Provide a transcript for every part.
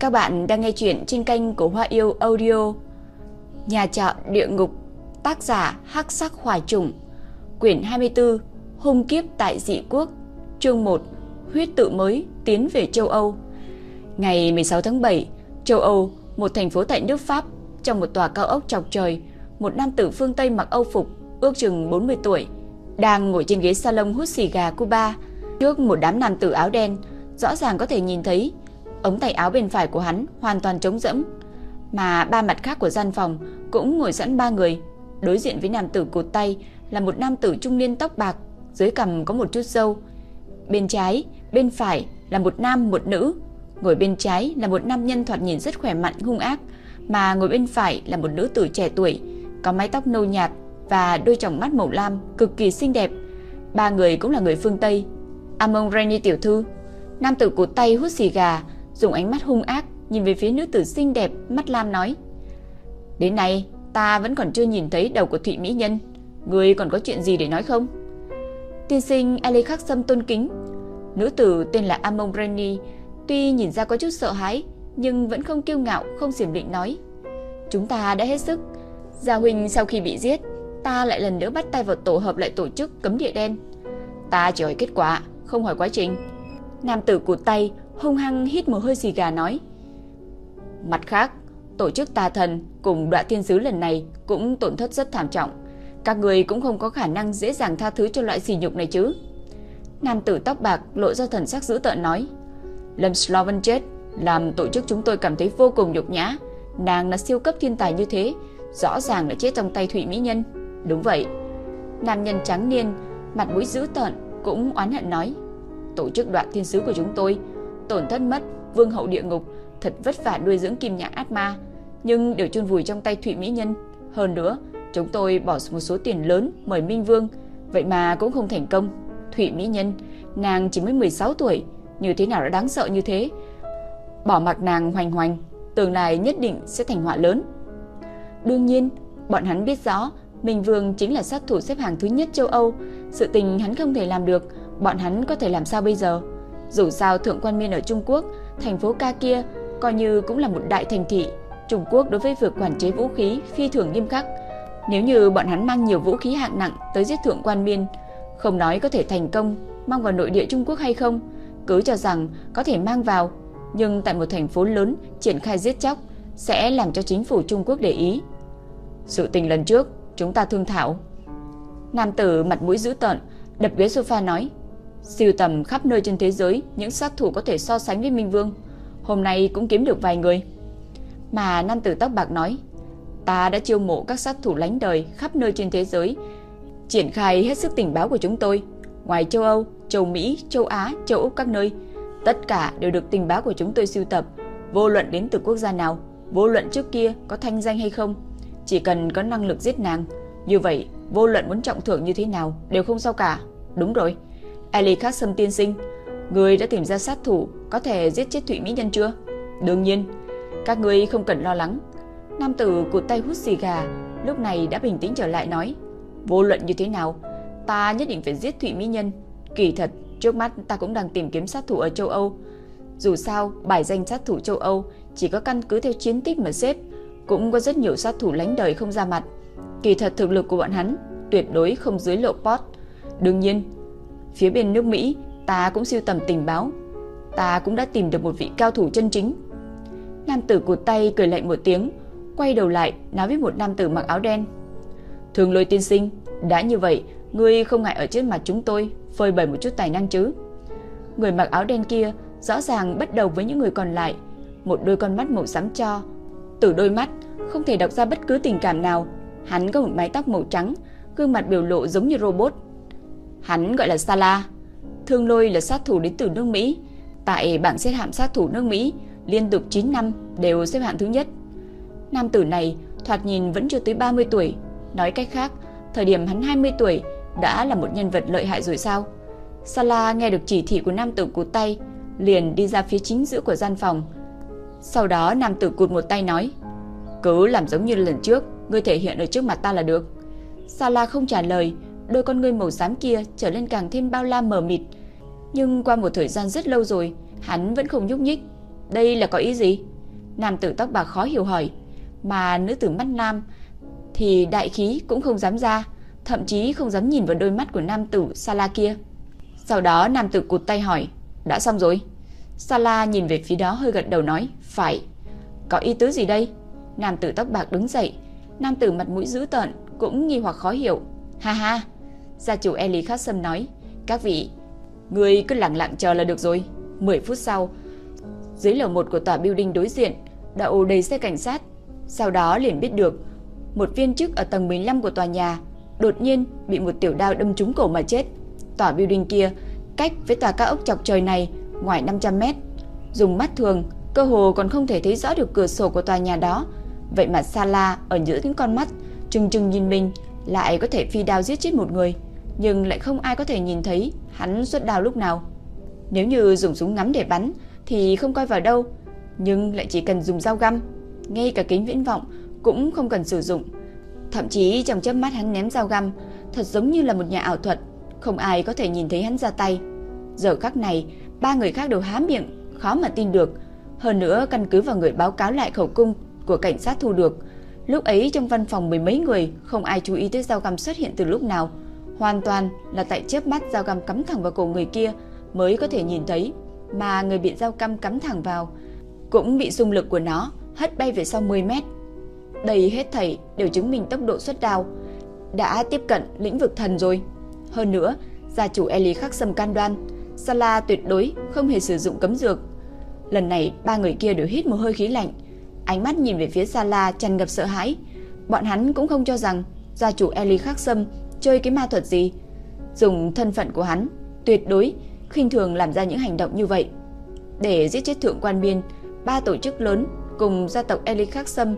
Các bạn đang nghe chuyện trên kênh của Hoa Yêu Audio. Nhà trọ địa ngục, tác giả Hắc Sắc Hoài Trùng, quyển 24, Hung kiếp tại dị quốc, chương 1, huyết tự mới tiến về châu Âu. Ngày 16 tháng 7, châu Âu, một thành phố tại nước Pháp, trong một tòa cao ốc chọc trời, một nam tử phương Tây mặc Âu phục, ước chừng 40 tuổi, đang ngồi trên ghế salon hút xì gà Cuba, trước một đám nam tử áo đen, rõ ràng có thể nhìn thấy ống tay áo bên phải của hắn hoàn toàn trống rỗng, mà ba mặt khác của gian phòng cũng ngồi sẵn ba người. Đối diện với nam tử cột tay là một nam tử trung niên tóc bạc, dưới cằm có một chút râu. Bên trái, bên phải là một nam một nữ. Ngồi bên trái là một nam nhân thoạt nhìn rất khỏe mạnh hung ác, mà ngồi bên phải là một nữ tử trẻ tuổi, có mái tóc nâu nhạt và đôi tròng mắt màu lam cực kỳ xinh đẹp. Ba người cũng là người phương Tây. Amon Rainy tiểu thư, nam tử cụt tay hút xì gà, dùng ánh mắt hung ác nhìn về phía nữ tử xinh đẹp, mắt lam nói: "Đến nay, ta vẫn còn chưa nhìn thấy đầu của Thụy mỹ nhân, ngươi còn có chuyện gì để nói không?" Tiên sinh Ali Khắc Sâm tôn kính. Nữ tử tên là Amon Reni, tuy nhìn ra có chút sợ hãi, nhưng vẫn không kiêu ngạo, không xiểm định nói: "Chúng ta đã hết sức. Gia huynh sau khi bị giết, ta lại lần nữa bắt tay vào tổ hợp lại tổ chức cấm địa đen. Ta chỉ hỏi kết quả, không hỏi quá trình." Nam tử cụt tay, hung hăng hít một hơi xì gà nói. Mặt khác, tổ chức tà thần cùng đoạn thiên sứ lần này cũng tổn thất rất thảm trọng. Các người cũng không có khả năng dễ dàng tha thứ cho loại sỉ nhục này chứ. Nam tử tóc bạc lộ ra thần sắc dữ tợn nói. Lâm Sloven chết, làm tổ chức chúng tôi cảm thấy vô cùng nhục nhã. Nàng là siêu cấp thiên tài như thế, rõ ràng là chết trong tay Thụy Mỹ Nhân. Đúng vậy. Nam nhân trắng niên, mặt mũi dữ tợn, cũng oán hận nói. Tổ chức đoạn thiên sứ của chúng tôi tổn thất mất vương hậu địa ngục, thật vất vả nuôi dưỡng kim nhãn ác ma, nhưng đều chôn vùi trong tay Thụy Mỹ Nhân. Hơn nữa, chúng tôi bỏ một số tiền lớn mời Minh Vương, vậy mà cũng không thành công. Thụy Mỹ Nhân, nàng chỉ mới 16 tuổi, như thế nào đã đáng sợ như thế? Bỏ mặc nàng hoành hoành, tương lai nhất định sẽ thành họa lớn. Đương nhiên, bọn hắn biết rõ Minh Vương chính là sát thủ xếp hàng thứ nhất châu Âu, sự tình hắn không thể làm được, bọn hắn có thể làm sao bây giờ? Dù sao thượng quan miên ở Trung Quốc, thành phố ca kia coi như cũng là một đại thành thị. Trung Quốc đối với việc quản chế vũ khí phi thường nghiêm khắc. Nếu như bọn hắn mang nhiều vũ khí hạng nặng tới giết thượng quan miên, không nói có thể thành công mang vào nội địa Trung Quốc hay không, cứ cho rằng có thể mang vào, nhưng tại một thành phố lớn triển khai giết chóc sẽ làm cho chính phủ Trung Quốc để ý. Sự tình lần trước chúng ta thương thảo. Nam tử mặt mũi dữ tợn, đập ghế sofa nói: Siêu tầm khắp nơi trên thế giới những sát thủ có thể so sánh với Minh Vương. Hôm nay cũng kiếm được vài người. Mà nam tử tóc bạc nói, ta đã chiêu mộ các sát thủ lánh đời khắp nơi trên thế giới, triển khai hết sức tình báo của chúng tôi. Ngoài châu Âu, châu Mỹ, châu Á, châu Úc các nơi, tất cả đều được tình báo của chúng tôi sưu tập, vô luận đến từ quốc gia nào, vô luận trước kia có thanh danh hay không, chỉ cần có năng lực giết nàng, như vậy vô luận muốn trọng thưởng như thế nào đều không sao cả. Đúng rồi. Ali Khắc xâm tiên sinh, người đã tìm ra sát thủ có thể giết chết Thụy Mỹ Nhân chưa? Đương nhiên, các người không cần lo lắng. Nam tử cụt tay hút xì gà, lúc này đã bình tĩnh trở lại nói, vô luận như thế nào, ta nhất định phải giết Thụy Mỹ Nhân. Kỳ thật, trước mắt ta cũng đang tìm kiếm sát thủ ở châu Âu. Dù sao, bài danh sát thủ châu Âu chỉ có căn cứ theo chiến tích mà xếp, cũng có rất nhiều sát thủ lánh đời không ra mặt. Kỳ thật thực lực của bọn hắn tuyệt đối không dưới lộ pot. Đương nhiên, Phía bên nước Mỹ, ta cũng siêu tầm tình báo. Ta cũng đã tìm được một vị cao thủ chân chính. Nam tử cụt tay cười lạnh một tiếng, quay đầu lại nói với một nam tử mặc áo đen. Thường lôi tiên sinh, đã như vậy, ngươi không ngại ở trước mặt chúng tôi phơi bày một chút tài năng chứ. Người mặc áo đen kia rõ ràng bắt đầu với những người còn lại, một đôi con mắt màu xám cho. Từ đôi mắt không thể đọc ra bất cứ tình cảm nào. Hắn có một mái tóc màu trắng, gương mặt biểu lộ giống như robot, Hắn gọi là Sala. Thương Lôi là sát thủ đến từ nước Mỹ. Tại bảng xếp hạng sát thủ nước Mỹ, liên tục 9 năm đều xếp hạng thứ nhất. Nam tử này thoạt nhìn vẫn chưa tới 30 tuổi. Nói cách khác, thời điểm hắn 20 tuổi đã là một nhân vật lợi hại rồi sao? Sala nghe được chỉ thị của nam tử cụt tay, liền đi ra phía chính giữa của gian phòng. Sau đó nam tử cụt một tay nói, cứ làm giống như lần trước, ngươi thể hiện ở trước mặt ta là được. Sala không trả lời, đôi con ngươi màu xám kia trở nên càng thêm bao la mờ mịt. Nhưng qua một thời gian rất lâu rồi, hắn vẫn không nhúc nhích. Đây là có ý gì? Nam tử tóc bạc khó hiểu hỏi, mà nữ tử mắt nam thì đại khí cũng không dám ra, thậm chí không dám nhìn vào đôi mắt của nam tử Sala kia. Sau đó nam tử cụt tay hỏi, đã xong rồi? Sala nhìn về phía đó hơi gật đầu nói, phải. Có ý tứ gì đây? Nam tử tóc bạc đứng dậy, nam tử mặt mũi dữ tợn cũng nghi hoặc khó hiểu. Ha ha, gia chủ Eli Khát Sâm nói, các vị, người cứ lặng lặng chờ là được rồi. 10 phút sau, dưới lầu một của tòa building đối diện, đậu đầy xe cảnh sát. Sau đó liền biết được, một viên chức ở tầng 15 của tòa nhà đột nhiên bị một tiểu đao đâm trúng cổ mà chết. Tòa building kia cách với tòa cao ốc chọc trời này ngoài 500 mét. Dùng mắt thường, cơ hồ còn không thể thấy rõ được cửa sổ của tòa nhà đó. Vậy mà Sala ở giữa những con mắt, trừng trừng nhìn mình, lại có thể phi đao giết chết một người. Nhưng lại không ai có thể nhìn thấy hắn xuất đao lúc nào. Nếu như dùng súng ngắm để bắn, thì không coi vào đâu. Nhưng lại chỉ cần dùng dao găm. Ngay cả kính viễn vọng cũng không cần sử dụng. Thậm chí trong chớp mắt hắn ném dao găm, thật giống như là một nhà ảo thuật, không ai có thể nhìn thấy hắn ra tay. Giờ khắc này, ba người khác đều há miệng, khó mà tin được. Hơn nữa căn cứ vào người báo cáo lại khẩu cung của cảnh sát thu được, lúc ấy trong văn phòng mười mấy người không ai chú ý tới dao găm xuất hiện từ lúc nào, hoàn toàn là tại chớp mắt dao găm cắm thẳng vào cổ người kia mới có thể nhìn thấy, mà người bị dao găm cắm thẳng vào cũng bị xung lực của nó hất bay về sau 10 mét. Đây hết thảy đều chứng minh tốc độ xuất đao đã tiếp cận lĩnh vực thần rồi. Hơn nữa, gia chủ Eli khắc sâm can đoan, Sala tuyệt đối không hề sử dụng cấm dược. Lần này ba người kia đều hít một hơi khí lạnh, ánh mắt nhìn về phía Sala tràn ngập sợ hãi. Bọn hắn cũng không cho rằng gia chủ Eli khắc sâm chơi cái ma thuật gì, dùng thân phận của hắn tuyệt đối khinh thường làm ra những hành động như vậy. Để giết chết thượng quan biên, ba tổ chức lớn cùng gia tộc Eli khắc sâm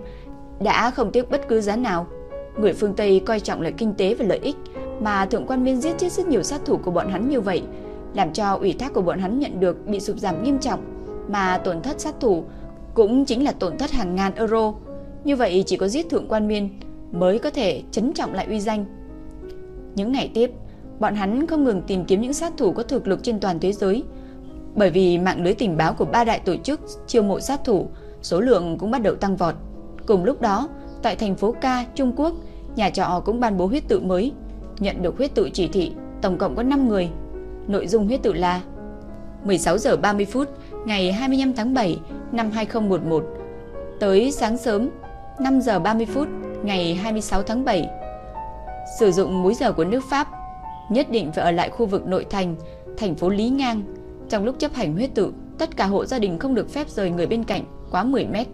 đã không tiếc bất cứ giá nào. Người phương Tây coi trọng lợi kinh tế và lợi ích, mà thượng quan biên giết chết rất nhiều sát thủ của bọn hắn như vậy, làm cho ủy thác của bọn hắn nhận được bị sụp giảm nghiêm trọng, mà tổn thất sát thủ cũng chính là tổn thất hàng ngàn euro. Như vậy chỉ có giết thượng quan Miên mới có thể chấn trọng lại uy danh. Những ngày tiếp, bọn hắn không ngừng tìm kiếm những sát thủ có thực lực trên toàn thế giới, bởi vì mạng lưới tình báo của ba đại tổ chức chiêu mộ sát thủ, số lượng cũng bắt đầu tăng vọt. Cùng lúc đó, tại thành phố Ca, Trung Quốc, nhà trọ cũng ban bố huyết tự mới. Nhận được huyết tự chỉ thị, tổng cộng có 5 người. Nội dung huyết tự là 16 giờ 30 phút ngày 25 tháng 7 năm 2011 tới sáng sớm 5 giờ 30 phút ngày 26 tháng 7. Sử dụng múi giờ của nước Pháp, nhất định phải ở lại khu vực nội thành, thành phố Lý Ngang. Trong lúc chấp hành huyết tự, tất cả hộ gia đình không được phép rời người bên cạnh quá 10 mét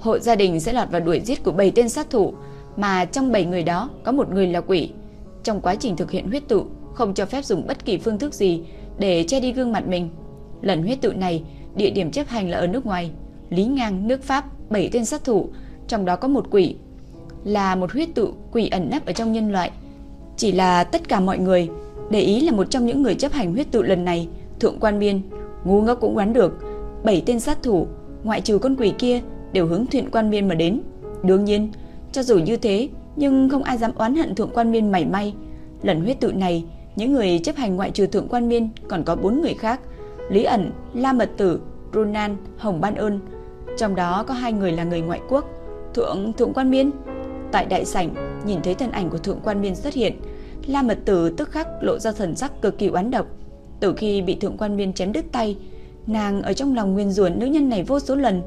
hộ gia đình sẽ lọt vào đuổi giết của 7 tên sát thủ, mà trong 7 người đó có một người là quỷ. Trong quá trình thực hiện huyết tự, không cho phép dùng bất kỳ phương thức gì để che đi gương mặt mình. Lần huyết tự này, địa điểm chấp hành là ở nước ngoài, Lý Ngang, nước Pháp, 7 tên sát thủ, trong đó có một quỷ, là một huyết tự quỷ ẩn nấp ở trong nhân loại. Chỉ là tất cả mọi người để ý là một trong những người chấp hành huyết tự lần này, Thượng Quan Biên, ngu ngốc cũng đoán được, bảy tên sát thủ, ngoại trừ con quỷ kia đều hướng Thượng Quan Miên mà đến. Đương nhiên, cho dù như thế, nhưng không ai dám oán hận Thượng Quan Miên mảy may. Lần huyết tự này, những người chấp hành ngoại trừ Thượng Quan Miên còn có bốn người khác: Lý ẩn, La Mật Tử, Ronan, Hồng Ban Ơn. Trong đó có hai người là người ngoại quốc. Thượng Thượng Quan Miên tại đại sảnh nhìn thấy thân ảnh của Thượng Quan Miên xuất hiện, La Mật Tử tức khắc lộ ra thần sắc cực kỳ oán độc. Từ khi bị Thượng Quan Miên chém đứt tay, nàng ở trong lòng nguyên ruồn nữ nhân này vô số lần.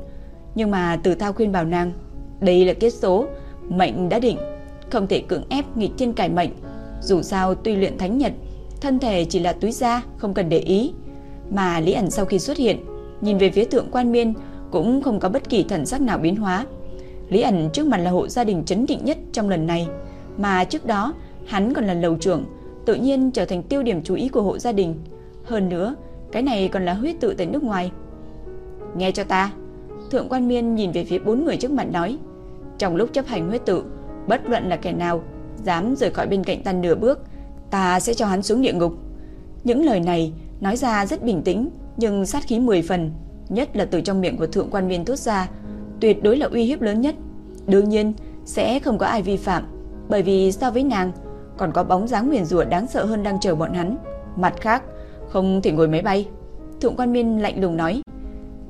Nhưng mà Từ Thao khuyên bảo nàng, đây là kết số, mệnh đã định, không thể cưỡng ép nghịch thiên cải mệnh. Dù sao tuy luyện thánh nhật, thân thể chỉ là túi da, không cần để ý. Mà Lý ẩn sau khi xuất hiện, nhìn về phía thượng quan miên cũng không có bất kỳ thần sắc nào biến hóa. Lý ẩn trước mặt là hộ gia đình chấn định nhất trong lần này, mà trước đó hắn còn là lầu trưởng, tự nhiên trở thành tiêu điểm chú ý của hộ gia đình. Hơn nữa, cái này còn là huyết tự tại nước ngoài. Nghe cho ta, Thượng quan miên nhìn về phía bốn người trước mặt nói Trong lúc chấp hành huyết tự Bất luận là kẻ nào Dám rời khỏi bên cạnh ta nửa bước Ta sẽ cho hắn xuống địa ngục Những lời này nói ra rất bình tĩnh Nhưng sát khí 10 phần Nhất là từ trong miệng của thượng quan miên thốt ra Tuyệt đối là uy hiếp lớn nhất Đương nhiên sẽ không có ai vi phạm Bởi vì so với nàng Còn có bóng dáng nguyền rủa đáng sợ hơn đang chờ bọn hắn Mặt khác không thể ngồi máy bay Thượng quan miên lạnh lùng nói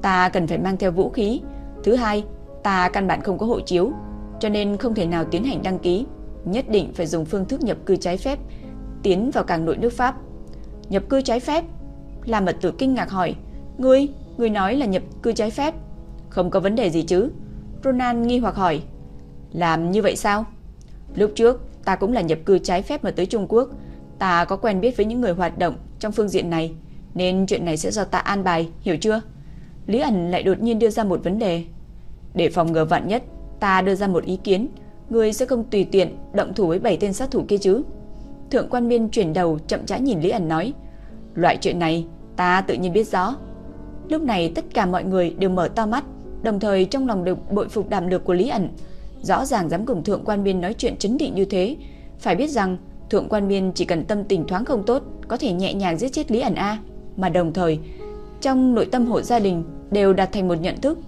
ta cần phải mang theo vũ khí. Thứ hai, ta căn bản không có hộ chiếu, cho nên không thể nào tiến hành đăng ký, nhất định phải dùng phương thức nhập cư trái phép tiến vào cảng nội nước Pháp. Nhập cư trái phép? Làm Mật Tử kinh ngạc hỏi, "Ngươi, ngươi nói là nhập cư trái phép?" "Không có vấn đề gì chứ?" Ronan nghi hoặc hỏi. "Làm như vậy sao?" "Lúc trước ta cũng là nhập cư trái phép mà tới Trung Quốc, ta có quen biết với những người hoạt động trong phương diện này, nên chuyện này sẽ do ta an bài, hiểu chưa?" Lý ẩn lại đột nhiên đưa ra một vấn đề. Để phòng ngừa vạn nhất, ta đưa ra một ý kiến, người sẽ không tùy tiện động thủ với bảy tên sát thủ kia chứ? Thượng quan Miên chuyển đầu chậm rãi nhìn Lý ẩn nói, loại chuyện này ta tự nhiên biết rõ. Lúc này tất cả mọi người đều mở to mắt, đồng thời trong lòng được bội phục đảm lược của Lý ẩn. Rõ ràng dám cùng Thượng quan biên nói chuyện chấn định như thế, phải biết rằng Thượng quan biên chỉ cần tâm tình thoáng không tốt, có thể nhẹ nhàng giết chết Lý ẩn a, mà đồng thời trong nội tâm hộ gia đình đều đạt thành một nhận thức,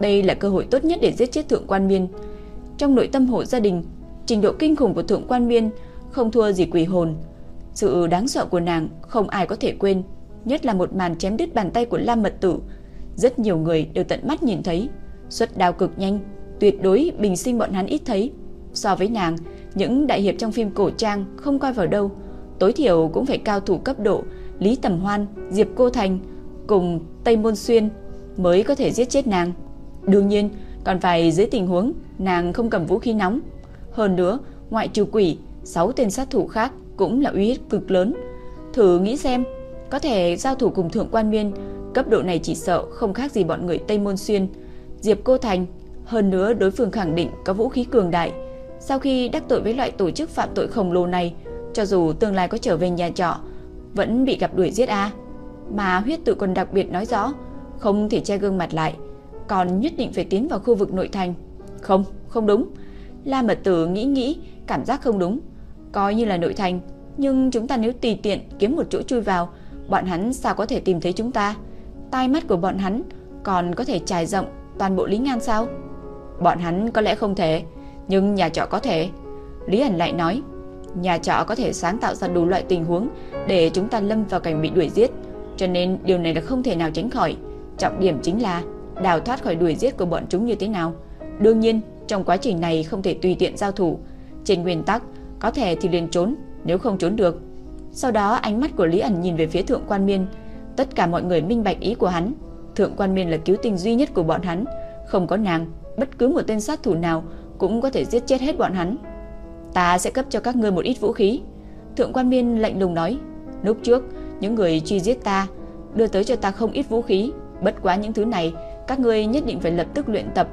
đây là cơ hội tốt nhất để giết chết Thượng quan biên Trong nội tâm hộ gia đình, trình độ kinh khủng của Thượng quan biên không thua gì quỷ hồn. Sự đáng sợ của nàng không ai có thể quên, nhất là một màn chém đứt bàn tay của Lam Mật Tử. Rất nhiều người đều tận mắt nhìn thấy, xuất đao cực nhanh, tuyệt đối bình sinh bọn hắn ít thấy. So với nàng, những đại hiệp trong phim cổ trang không coi vào đâu, tối thiểu cũng phải cao thủ cấp độ Lý Tầm Hoan, Diệp Cô Thành cùng Tây Môn Xuyên mới có thể giết chết nàng. Đương nhiên, còn phải dưới tình huống nàng không cầm vũ khí nóng. Hơn nữa, ngoại trừ quỷ, 6 tên sát thủ khác cũng là uy hiếp cực lớn. Thử nghĩ xem, có thể giao thủ cùng Thượng Quan Miên, cấp độ này chỉ sợ không khác gì bọn người Tây Môn Xuyên, Diệp Cô Thành, hơn nữa đối phương khẳng định có vũ khí cường đại. Sau khi đắc tội với loại tổ chức phạm tội khổng lồ này, cho dù tương lai có trở về nhà trọ, vẫn bị gặp đuổi giết a. Mà huyết tự còn đặc biệt nói rõ, không thể che gương mặt lại, còn nhất định phải tiến vào khu vực nội thành. Không, không đúng. La Mật Tử nghĩ nghĩ, cảm giác không đúng. Coi như là nội thành, nhưng chúng ta nếu tùy tiện kiếm một chỗ chui vào, bọn hắn sao có thể tìm thấy chúng ta? Tai mắt của bọn hắn còn có thể trải rộng toàn bộ Lý Ngan sao? Bọn hắn có lẽ không thể, nhưng nhà trọ có thể. Lý ẩn lại nói, nhà trọ có thể sáng tạo ra đủ loại tình huống để chúng ta lâm vào cảnh bị đuổi giết, cho nên điều này là không thể nào tránh khỏi. Trọng điểm chính là đào thoát khỏi đuổi giết của bọn chúng như thế nào. Đương nhiên, trong quá trình này không thể tùy tiện giao thủ. Trên nguyên tắc, có thể thì liền trốn, nếu không trốn được. Sau đó ánh mắt của Lý ẩn nhìn về phía Thượng Quan Miên. Tất cả mọi người minh bạch ý của hắn. Thượng Quan Miên là cứu tinh duy nhất của bọn hắn. Không có nàng, bất cứ một tên sát thủ nào cũng có thể giết chết hết bọn hắn. Ta sẽ cấp cho các ngươi một ít vũ khí. Thượng Quan Miên lạnh lùng nói. Lúc trước, những người truy giết ta đưa tới cho ta không ít vũ khí. Bất quá những thứ này, các ngươi nhất định phải lập tức luyện tập.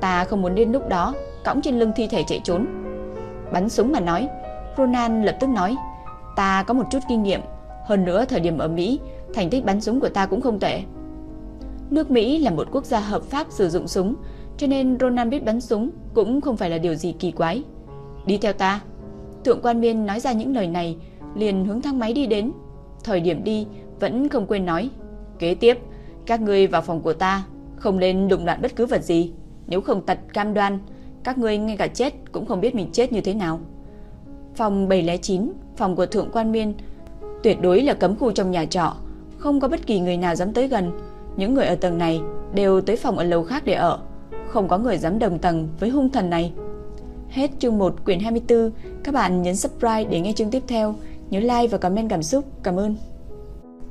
Ta không muốn đến lúc đó cõng trên lưng thi thể chạy trốn. Bắn súng mà nói, Ronan lập tức nói, ta có một chút kinh nghiệm, hơn nữa thời điểm ở Mỹ, thành tích bắn súng của ta cũng không tệ. Nước Mỹ là một quốc gia hợp pháp sử dụng súng, cho nên Ronan biết bắn súng cũng không phải là điều gì kỳ quái. Đi theo ta. Thượng quan Miên nói ra những lời này, liền hướng thang máy đi đến. Thời điểm đi vẫn không quên nói, kế tiếp các ngươi vào phòng của ta, không nên đụng loạn bất cứ vật gì, nếu không tật cam đoan, các ngươi ngay cả chết cũng không biết mình chết như thế nào. Phòng 709, phòng của Thượng Quan Miên, tuyệt đối là cấm khu trong nhà trọ, không có bất kỳ người nào dám tới gần. Những người ở tầng này đều tới phòng ở lầu khác để ở, không có người dám đồng tầng với hung thần này. Hết chương 1 quyển 24, các bạn nhấn subscribe để nghe chương tiếp theo, nhớ like và comment cảm xúc. Cảm ơn.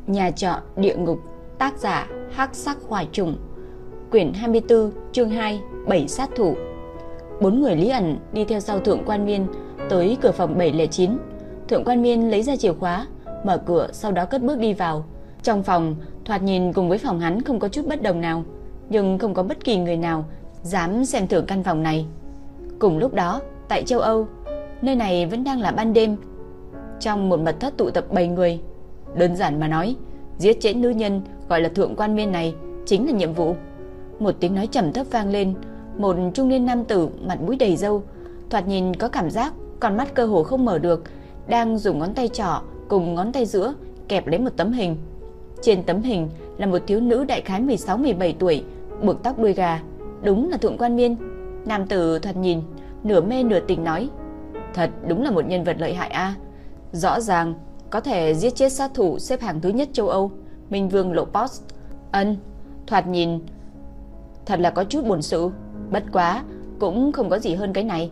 Nhà trọ địa ngục, tác giả Hắc Sắc Hoài Trùng, quyển 24, chương 2, bảy sát thủ. Bốn người Lý ẩn đi theo sau Thượng Quan Miên tới cửa phòng 709. Thượng Quan Miên lấy ra chìa khóa, mở cửa sau đó cất bước đi vào. Trong phòng, thoạt nhìn cùng với phòng hắn không có chút bất đồng nào, nhưng không có bất kỳ người nào dám xem thử căn phòng này. Cùng lúc đó, tại châu Âu, nơi này vẫn đang là ban đêm. Trong một mật thất tụ tập 7 người, đơn giản mà nói, giết chết nữ nhân gọi là Thượng Quan Miên này chính là nhiệm vụ. Một tiếng nói trầm thấp vang lên, một trung niên nam tử mặt mũi đầy râu, thoạt nhìn có cảm giác con mắt cơ hồ không mở được, đang dùng ngón tay trỏ cùng ngón tay giữa kẹp lấy một tấm hình. Trên tấm hình là một thiếu nữ đại khái 16-17 tuổi, buộc tóc đuôi gà, đúng là Thượng Quan Miên. Nam tử thoạt nhìn nửa mê nửa tình nói: "Thật đúng là một nhân vật lợi hại a. Rõ ràng có thể giết chết sát thủ xếp hàng thứ nhất châu Âu, Minh Vương Lộ Post." Ân, Thoạt nhìn thật là có chút buồn sự, bất quá cũng không có gì hơn cái này.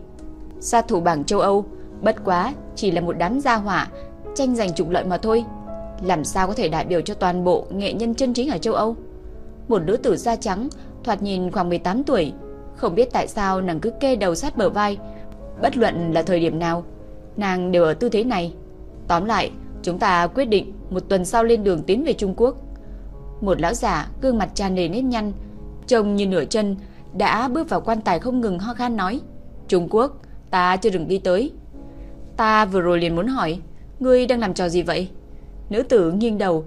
Sát thủ bảng châu Âu, bất quá chỉ là một đám gia hỏa tranh giành trục lợi mà thôi. Làm sao có thể đại biểu cho toàn bộ nghệ nhân chân chính ở châu Âu? Một nữ tử da trắng, thoạt nhìn khoảng 18 tuổi, không biết tại sao nàng cứ kê đầu sát bờ vai, bất luận là thời điểm nào, nàng đều ở tư thế này. Tóm lại, chúng ta quyết định một tuần sau lên đường tiến về Trung Quốc. Một lão giả gương mặt tràn đầy nếp nhăn, trông như nửa chân đã bước vào quan tài không ngừng ho khan nói: "Trung Quốc, ta chưa từng đi tới." Ta vừa rồi liền muốn hỏi, ngươi đang làm trò gì vậy? Nữ tử nghiêng đầu,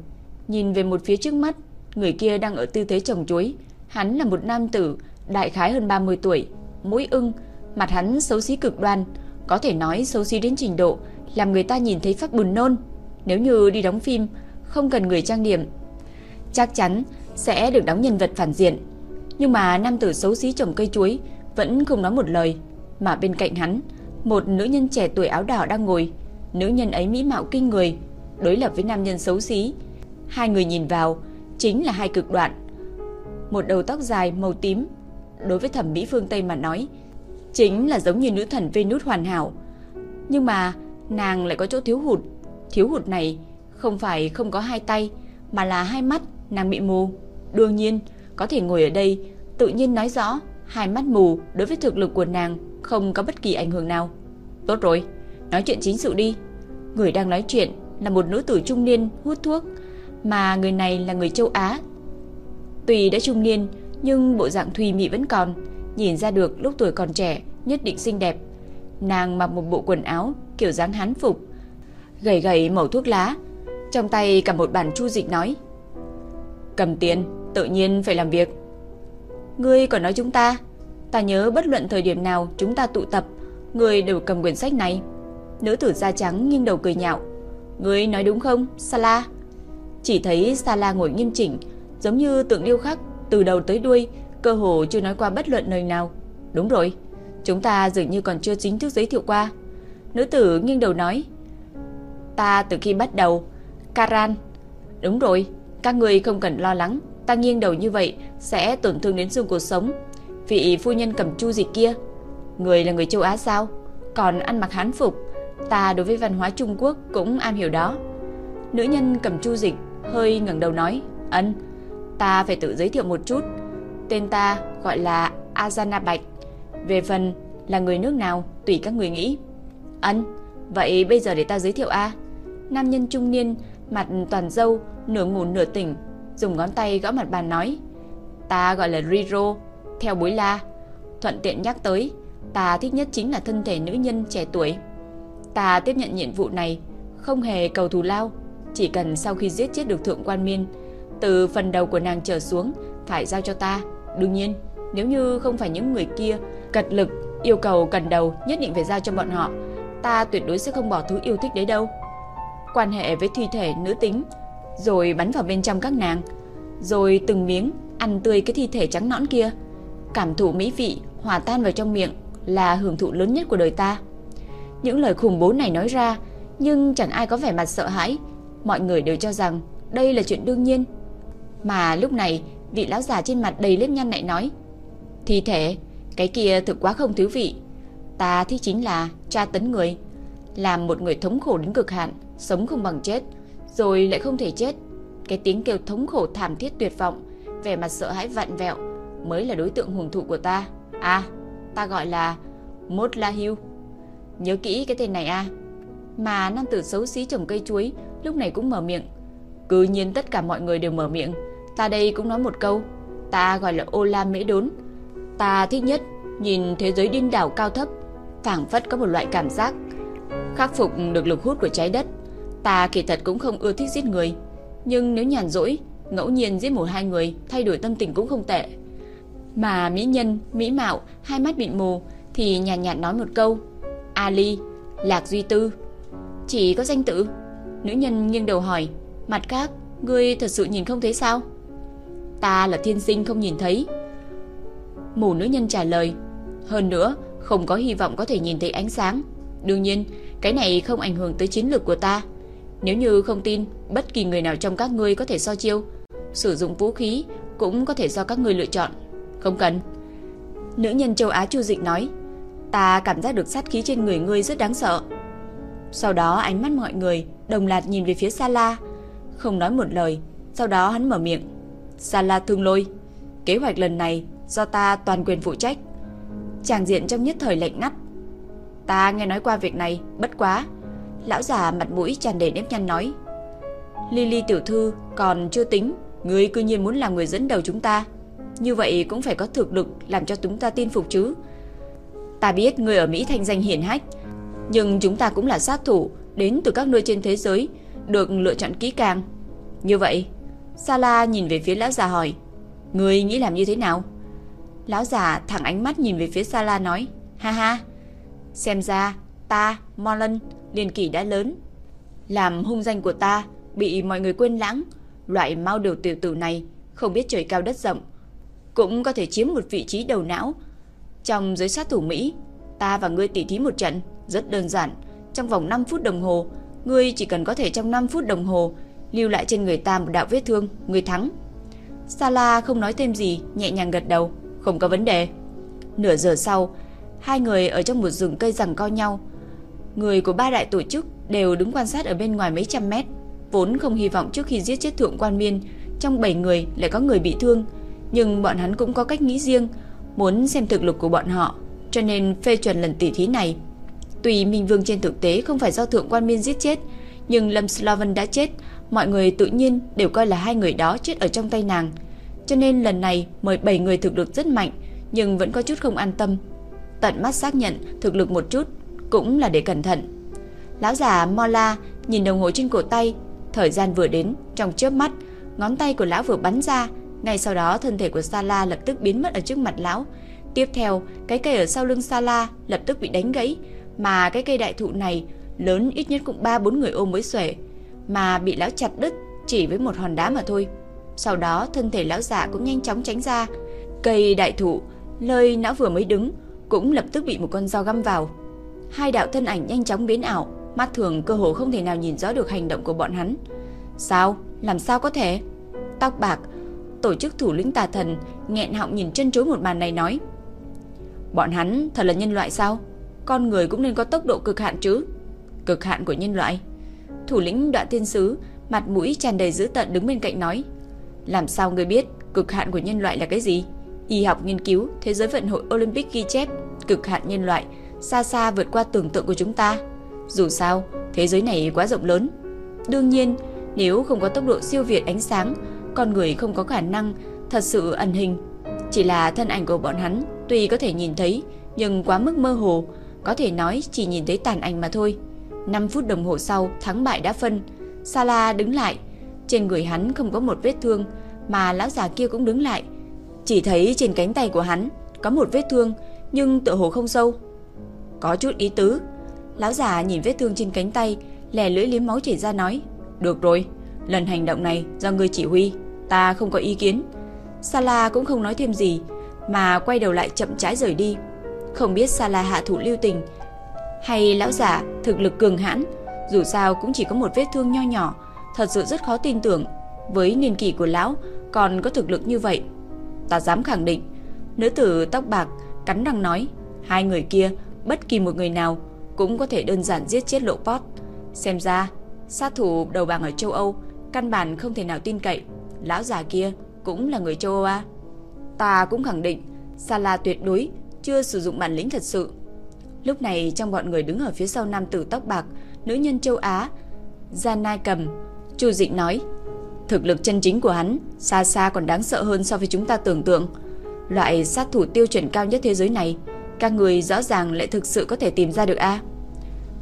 nhìn về một phía trước mắt, người kia đang ở tư thế trồng chuối, hắn là một nam tử đại khái hơn 30 tuổi, mũi ưng, mặt hắn xấu xí cực đoan, có thể nói xấu xí đến trình độ làm người ta nhìn thấy phát buồn nôn. Nếu như đi đóng phim, không cần người trang điểm, chắc chắn sẽ được đóng nhân vật phản diện. Nhưng mà nam tử xấu xí trồng cây chuối vẫn không nói một lời, mà bên cạnh hắn, một nữ nhân trẻ tuổi áo đỏ đang ngồi. Nữ nhân ấy mỹ mạo kinh người, đối lập với nam nhân xấu xí. Hai người nhìn vào chính là hai cực đoạn. Một đầu tóc dài màu tím, đối với thẩm mỹ phương Tây mà nói, chính là giống như nữ thần Venus hoàn hảo. Nhưng mà nàng lại có chỗ thiếu hụt. Thiếu hụt này không phải không có hai tay, mà là hai mắt nàng bị mù. Đương nhiên, có thể ngồi ở đây, tự nhiên nói rõ hai mắt mù đối với thực lực của nàng không có bất kỳ ảnh hưởng nào. Tốt rồi, nói chuyện chính sự đi. Người đang nói chuyện là một nữ tử trung niên hút thuốc, mà người này là người châu Á. Tuy đã trung niên, nhưng bộ dạng thùy mị vẫn còn, nhìn ra được lúc tuổi còn trẻ nhất định xinh đẹp. Nàng mặc một bộ quần áo kiểu dáng hán phục, gầy gầy mẩu thuốc lá, trong tay cầm một bản chu dịch nói: "Cầm tiền, tự nhiên phải làm việc." Ngươi còn nói chúng ta, ta nhớ bất luận thời điểm nào chúng ta tụ tập, người đều cầm quyển sách này. Nữ tử da trắng nghiêng đầu cười nhạo. Ngươi nói đúng không, Sala? Chỉ thấy Sala ngồi nghiêm chỉnh, giống như tượng điêu khắc, từ đầu tới đuôi, cơ hồ chưa nói qua bất luận lời nào. Đúng rồi, chúng ta dường như còn chưa chính thức giới thiệu qua. Nữ tử nghiêng đầu nói. Ta từ khi bắt đầu, Karan. Đúng rồi, các người không cần lo lắng, ta nghiêng đầu như vậy sẽ tổn thương đến xương cuộc sống. Vị phu nhân cầm chu dịch kia, người là người châu Á sao? Còn ăn mặc hán phục, ta đối với văn hóa Trung Quốc cũng am hiểu đó. Nữ nhân cầm chu dịch hơi ngẩng đầu nói, "Ân, ta phải tự giới thiệu một chút. Tên ta gọi là Azana Bạch. Về phần là người nước nào, tùy các người nghĩ." "Ân, vậy bây giờ để ta giới thiệu a." Nam nhân trung niên, mặt toàn dâu nửa ngủ nửa tỉnh, dùng ngón tay gõ mặt bàn nói: "Ta gọi là Riro, theo bối la." Thuận tiện nhắc tới, ta thích nhất chính là thân thể nữ nhân trẻ tuổi. Ta tiếp nhận nhiệm vụ này, không hề cầu thù lao, chỉ cần sau khi giết chết được thượng quan miên, từ phần đầu của nàng trở xuống phải giao cho ta. Đương nhiên, nếu như không phải những người kia cật lực yêu cầu cần đầu nhất định phải giao cho bọn họ, ta tuyệt đối sẽ không bỏ thứ yêu thích đấy đâu. Quan hệ với thi thể nữ tính, rồi bắn vào bên trong các nàng, rồi từng miếng ăn tươi cái thi thể trắng nõn kia, cảm thụ mỹ vị hòa tan vào trong miệng là hưởng thụ lớn nhất của đời ta. Những lời khủng bố này nói ra, nhưng chẳng ai có vẻ mặt sợ hãi, mọi người đều cho rằng đây là chuyện đương nhiên. Mà lúc này, vị lão già trên mặt đầy nếp nhăn lại nói: "Thi thể, cái kia thực quá không thú vị. Ta thì chính là tra tấn người, làm một người thống khổ đến cực hạn, sống không bằng chết, rồi lại không thể chết. Cái tiếng kêu thống khổ thảm thiết tuyệt vọng, vẻ mặt sợ hãi vặn vẹo mới là đối tượng hưởng thụ của ta. À, ta gọi là Mốt La Hưu. Nhớ kỹ cái tên này a. À. Mà nam tử xấu xí trồng cây chuối lúc này cũng mở miệng. Cứ nhiên tất cả mọi người đều mở miệng, ta đây cũng nói một câu, ta gọi là Ô La Mễ Đốn. Ta thích nhất nhìn thế giới điên đảo cao thấp, phảng phất có một loại cảm giác khắc phục được lực hút của trái đất. Ta kỳ thật cũng không ưa thích giết người, nhưng nếu nhàn rỗi, ngẫu nhiên giết một hai người, thay đổi tâm tình cũng không tệ. Mà mỹ nhân, mỹ mạo, hai mắt bị mù thì nhàn nhạt, nhạt nói một câu, Ali, Lạc Duy Tư. Chỉ có danh tự? Nữ nhân nghiêng đầu hỏi, mặt khác, ngươi thật sự nhìn không thấy sao? Ta là thiên sinh không nhìn thấy. Mù nữ nhân trả lời, hơn nữa, không có hy vọng có thể nhìn thấy ánh sáng. Đương nhiên, cái này không ảnh hưởng tới chiến lược của ta. Nếu như không tin, bất kỳ người nào trong các ngươi có thể so chiêu, sử dụng vũ khí cũng có thể do các người lựa chọn. Không cần. Nữ nhân châu Á Chu Dịch nói, ta cảm giác được sát khí trên người ngươi rất đáng sợ. Sau đó ánh mắt mọi người đồng loạt nhìn về phía Sala, không nói một lời, sau đó hắn mở miệng. Sala thương lôi, kế hoạch lần này do ta toàn quyền phụ trách. Tràng diện trong nhất thời lạnh ngắt. Ta nghe nói qua việc này, bất quá. Lão già mặt mũi tràn đầy nếp nhăn nói. Lily tiểu thư còn chưa tính, ngươi cư nhiên muốn làm người dẫn đầu chúng ta. Như vậy cũng phải có thực lực làm cho chúng ta tin phục chứ. Ta biết ngươi ở Mỹ thanh danh hiển hách, nhưng chúng ta cũng là sát thủ đến từ các nơi trên thế giới, được lựa chọn kỹ càng. Như vậy, Sala nhìn về phía lão già hỏi, ngươi nghĩ làm như thế nào? Lão già thẳng ánh mắt nhìn về phía Sala nói, ha ha, xem ra ta, Molan, liền kỷ đã lớn. Làm hung danh của ta bị mọi người quên lãng, loại mau điều tiểu tử này không biết trời cao đất rộng, cũng có thể chiếm một vị trí đầu não. Trong giới sát thủ Mỹ, ta và ngươi tỉ thí một trận, rất đơn giản, trong vòng 5 phút đồng hồ, ngươi chỉ cần có thể trong 5 phút đồng hồ lưu lại trên người ta một đạo vết thương, ngươi thắng. Sala không nói thêm gì, nhẹ nhàng gật đầu, không có vấn đề. Nửa giờ sau, hai người ở trong một rừng cây rằng co nhau. Người của ba đại tổ chức đều đứng quan sát ở bên ngoài mấy trăm mét, vốn không hy vọng trước khi giết chết thượng quan miên, trong 7 người lại có người bị thương, nhưng bọn hắn cũng có cách nghĩ riêng, muốn xem thực lực của bọn họ, cho nên phê chuẩn lần tỷ thí này. Tuy Minh Vương trên thực tế không phải do thượng quan miên giết chết, nhưng Lâm Slaven đã chết, mọi người tự nhiên đều coi là hai người đó chết ở trong tay nàng. Cho nên lần này mời 7 người thực lực rất mạnh, nhưng vẫn có chút không an tâm. Tận mắt xác nhận thực lực một chút, cũng là để cẩn thận. Lão già Mola nhìn đồng hồ trên cổ tay, thời gian vừa đến, trong chớp mắt, ngón tay của lão vừa bắn ra, ngay sau đó thân thể của Sala lập tức biến mất ở trước mặt lão. Tiếp theo, cái cây ở sau lưng Sala lập tức bị đánh gãy, mà cái cây đại thụ này lớn ít nhất cũng 3 4 người ôm mới xuể, mà bị lão chặt đứt chỉ với một hòn đá mà thôi. Sau đó thân thể lão già cũng nhanh chóng tránh ra. Cây đại thụ, nơi não vừa mới đứng, cũng lập tức bị một con dao găm vào. Hai đạo thân ảnh nhanh chóng biến ảo, mắt thường cơ hồ không thể nào nhìn rõ được hành động của bọn hắn. Sao? Làm sao có thể? Tóc bạc, tổ chức thủ lĩnh tà thần nghẹn họng nhìn chân chối một màn này nói. Bọn hắn thật là nhân loại sao? Con người cũng nên có tốc độ cực hạn chứ? Cực hạn của nhân loại? Thủ lĩnh đoạn tiên sứ, mặt mũi tràn đầy dữ tợn đứng bên cạnh nói. Làm sao người biết cực hạn của nhân loại là cái gì? Y học nghiên cứu, thế giới vận hội Olympic ghi chép, cực hạn nhân loại xa xa vượt qua tưởng tượng của chúng ta. Dù sao, thế giới này quá rộng lớn. Đương nhiên, nếu không có tốc độ siêu việt ánh sáng, con người không có khả năng thật sự ẩn hình. Chỉ là thân ảnh của bọn hắn tuy có thể nhìn thấy, nhưng quá mức mơ hồ, có thể nói chỉ nhìn thấy tàn ảnh mà thôi. 5 phút đồng hồ sau, thắng bại đã phân. Sala đứng lại, trên người hắn không có một vết thương, mà lão già kia cũng đứng lại. Chỉ thấy trên cánh tay của hắn có một vết thương, nhưng tựa hồ không sâu. Có chút ý tứ. Lão già nhìn vết thương trên cánh tay, lè lưỡi liếm máu chảy ra nói: "Được rồi, lần hành động này do người chỉ huy, ta không có ý kiến." Sala cũng không nói thêm gì, mà quay đầu lại chậm trái rời đi. Không biết Sala hạ thủ lưu tình hay lão giả thực lực cường hãn, dù sao cũng chỉ có một vết thương nho nhỏ, thật sự rất khó tin tưởng với niên kỷ của lão còn có thực lực như vậy. Ta dám khẳng định, nữ tử tóc bạc cắn răng nói, hai người kia bất kỳ một người nào cũng có thể đơn giản giết chết lộ pot. Xem ra, sát thủ đầu bảng ở châu Âu căn bản không thể nào tin cậy. Lão già kia cũng là người châu Âu à? Ta cũng khẳng định, Sala tuyệt đối chưa sử dụng bản lĩnh thật sự. Lúc này trong bọn người đứng ở phía sau nam tử tóc bạc, nữ nhân châu Á, Janai cầm, Chu Dịnh nói, thực lực chân chính của hắn xa xa còn đáng sợ hơn so với chúng ta tưởng tượng. Loại sát thủ tiêu chuẩn cao nhất thế giới này, các người rõ ràng lại thực sự có thể tìm ra được a.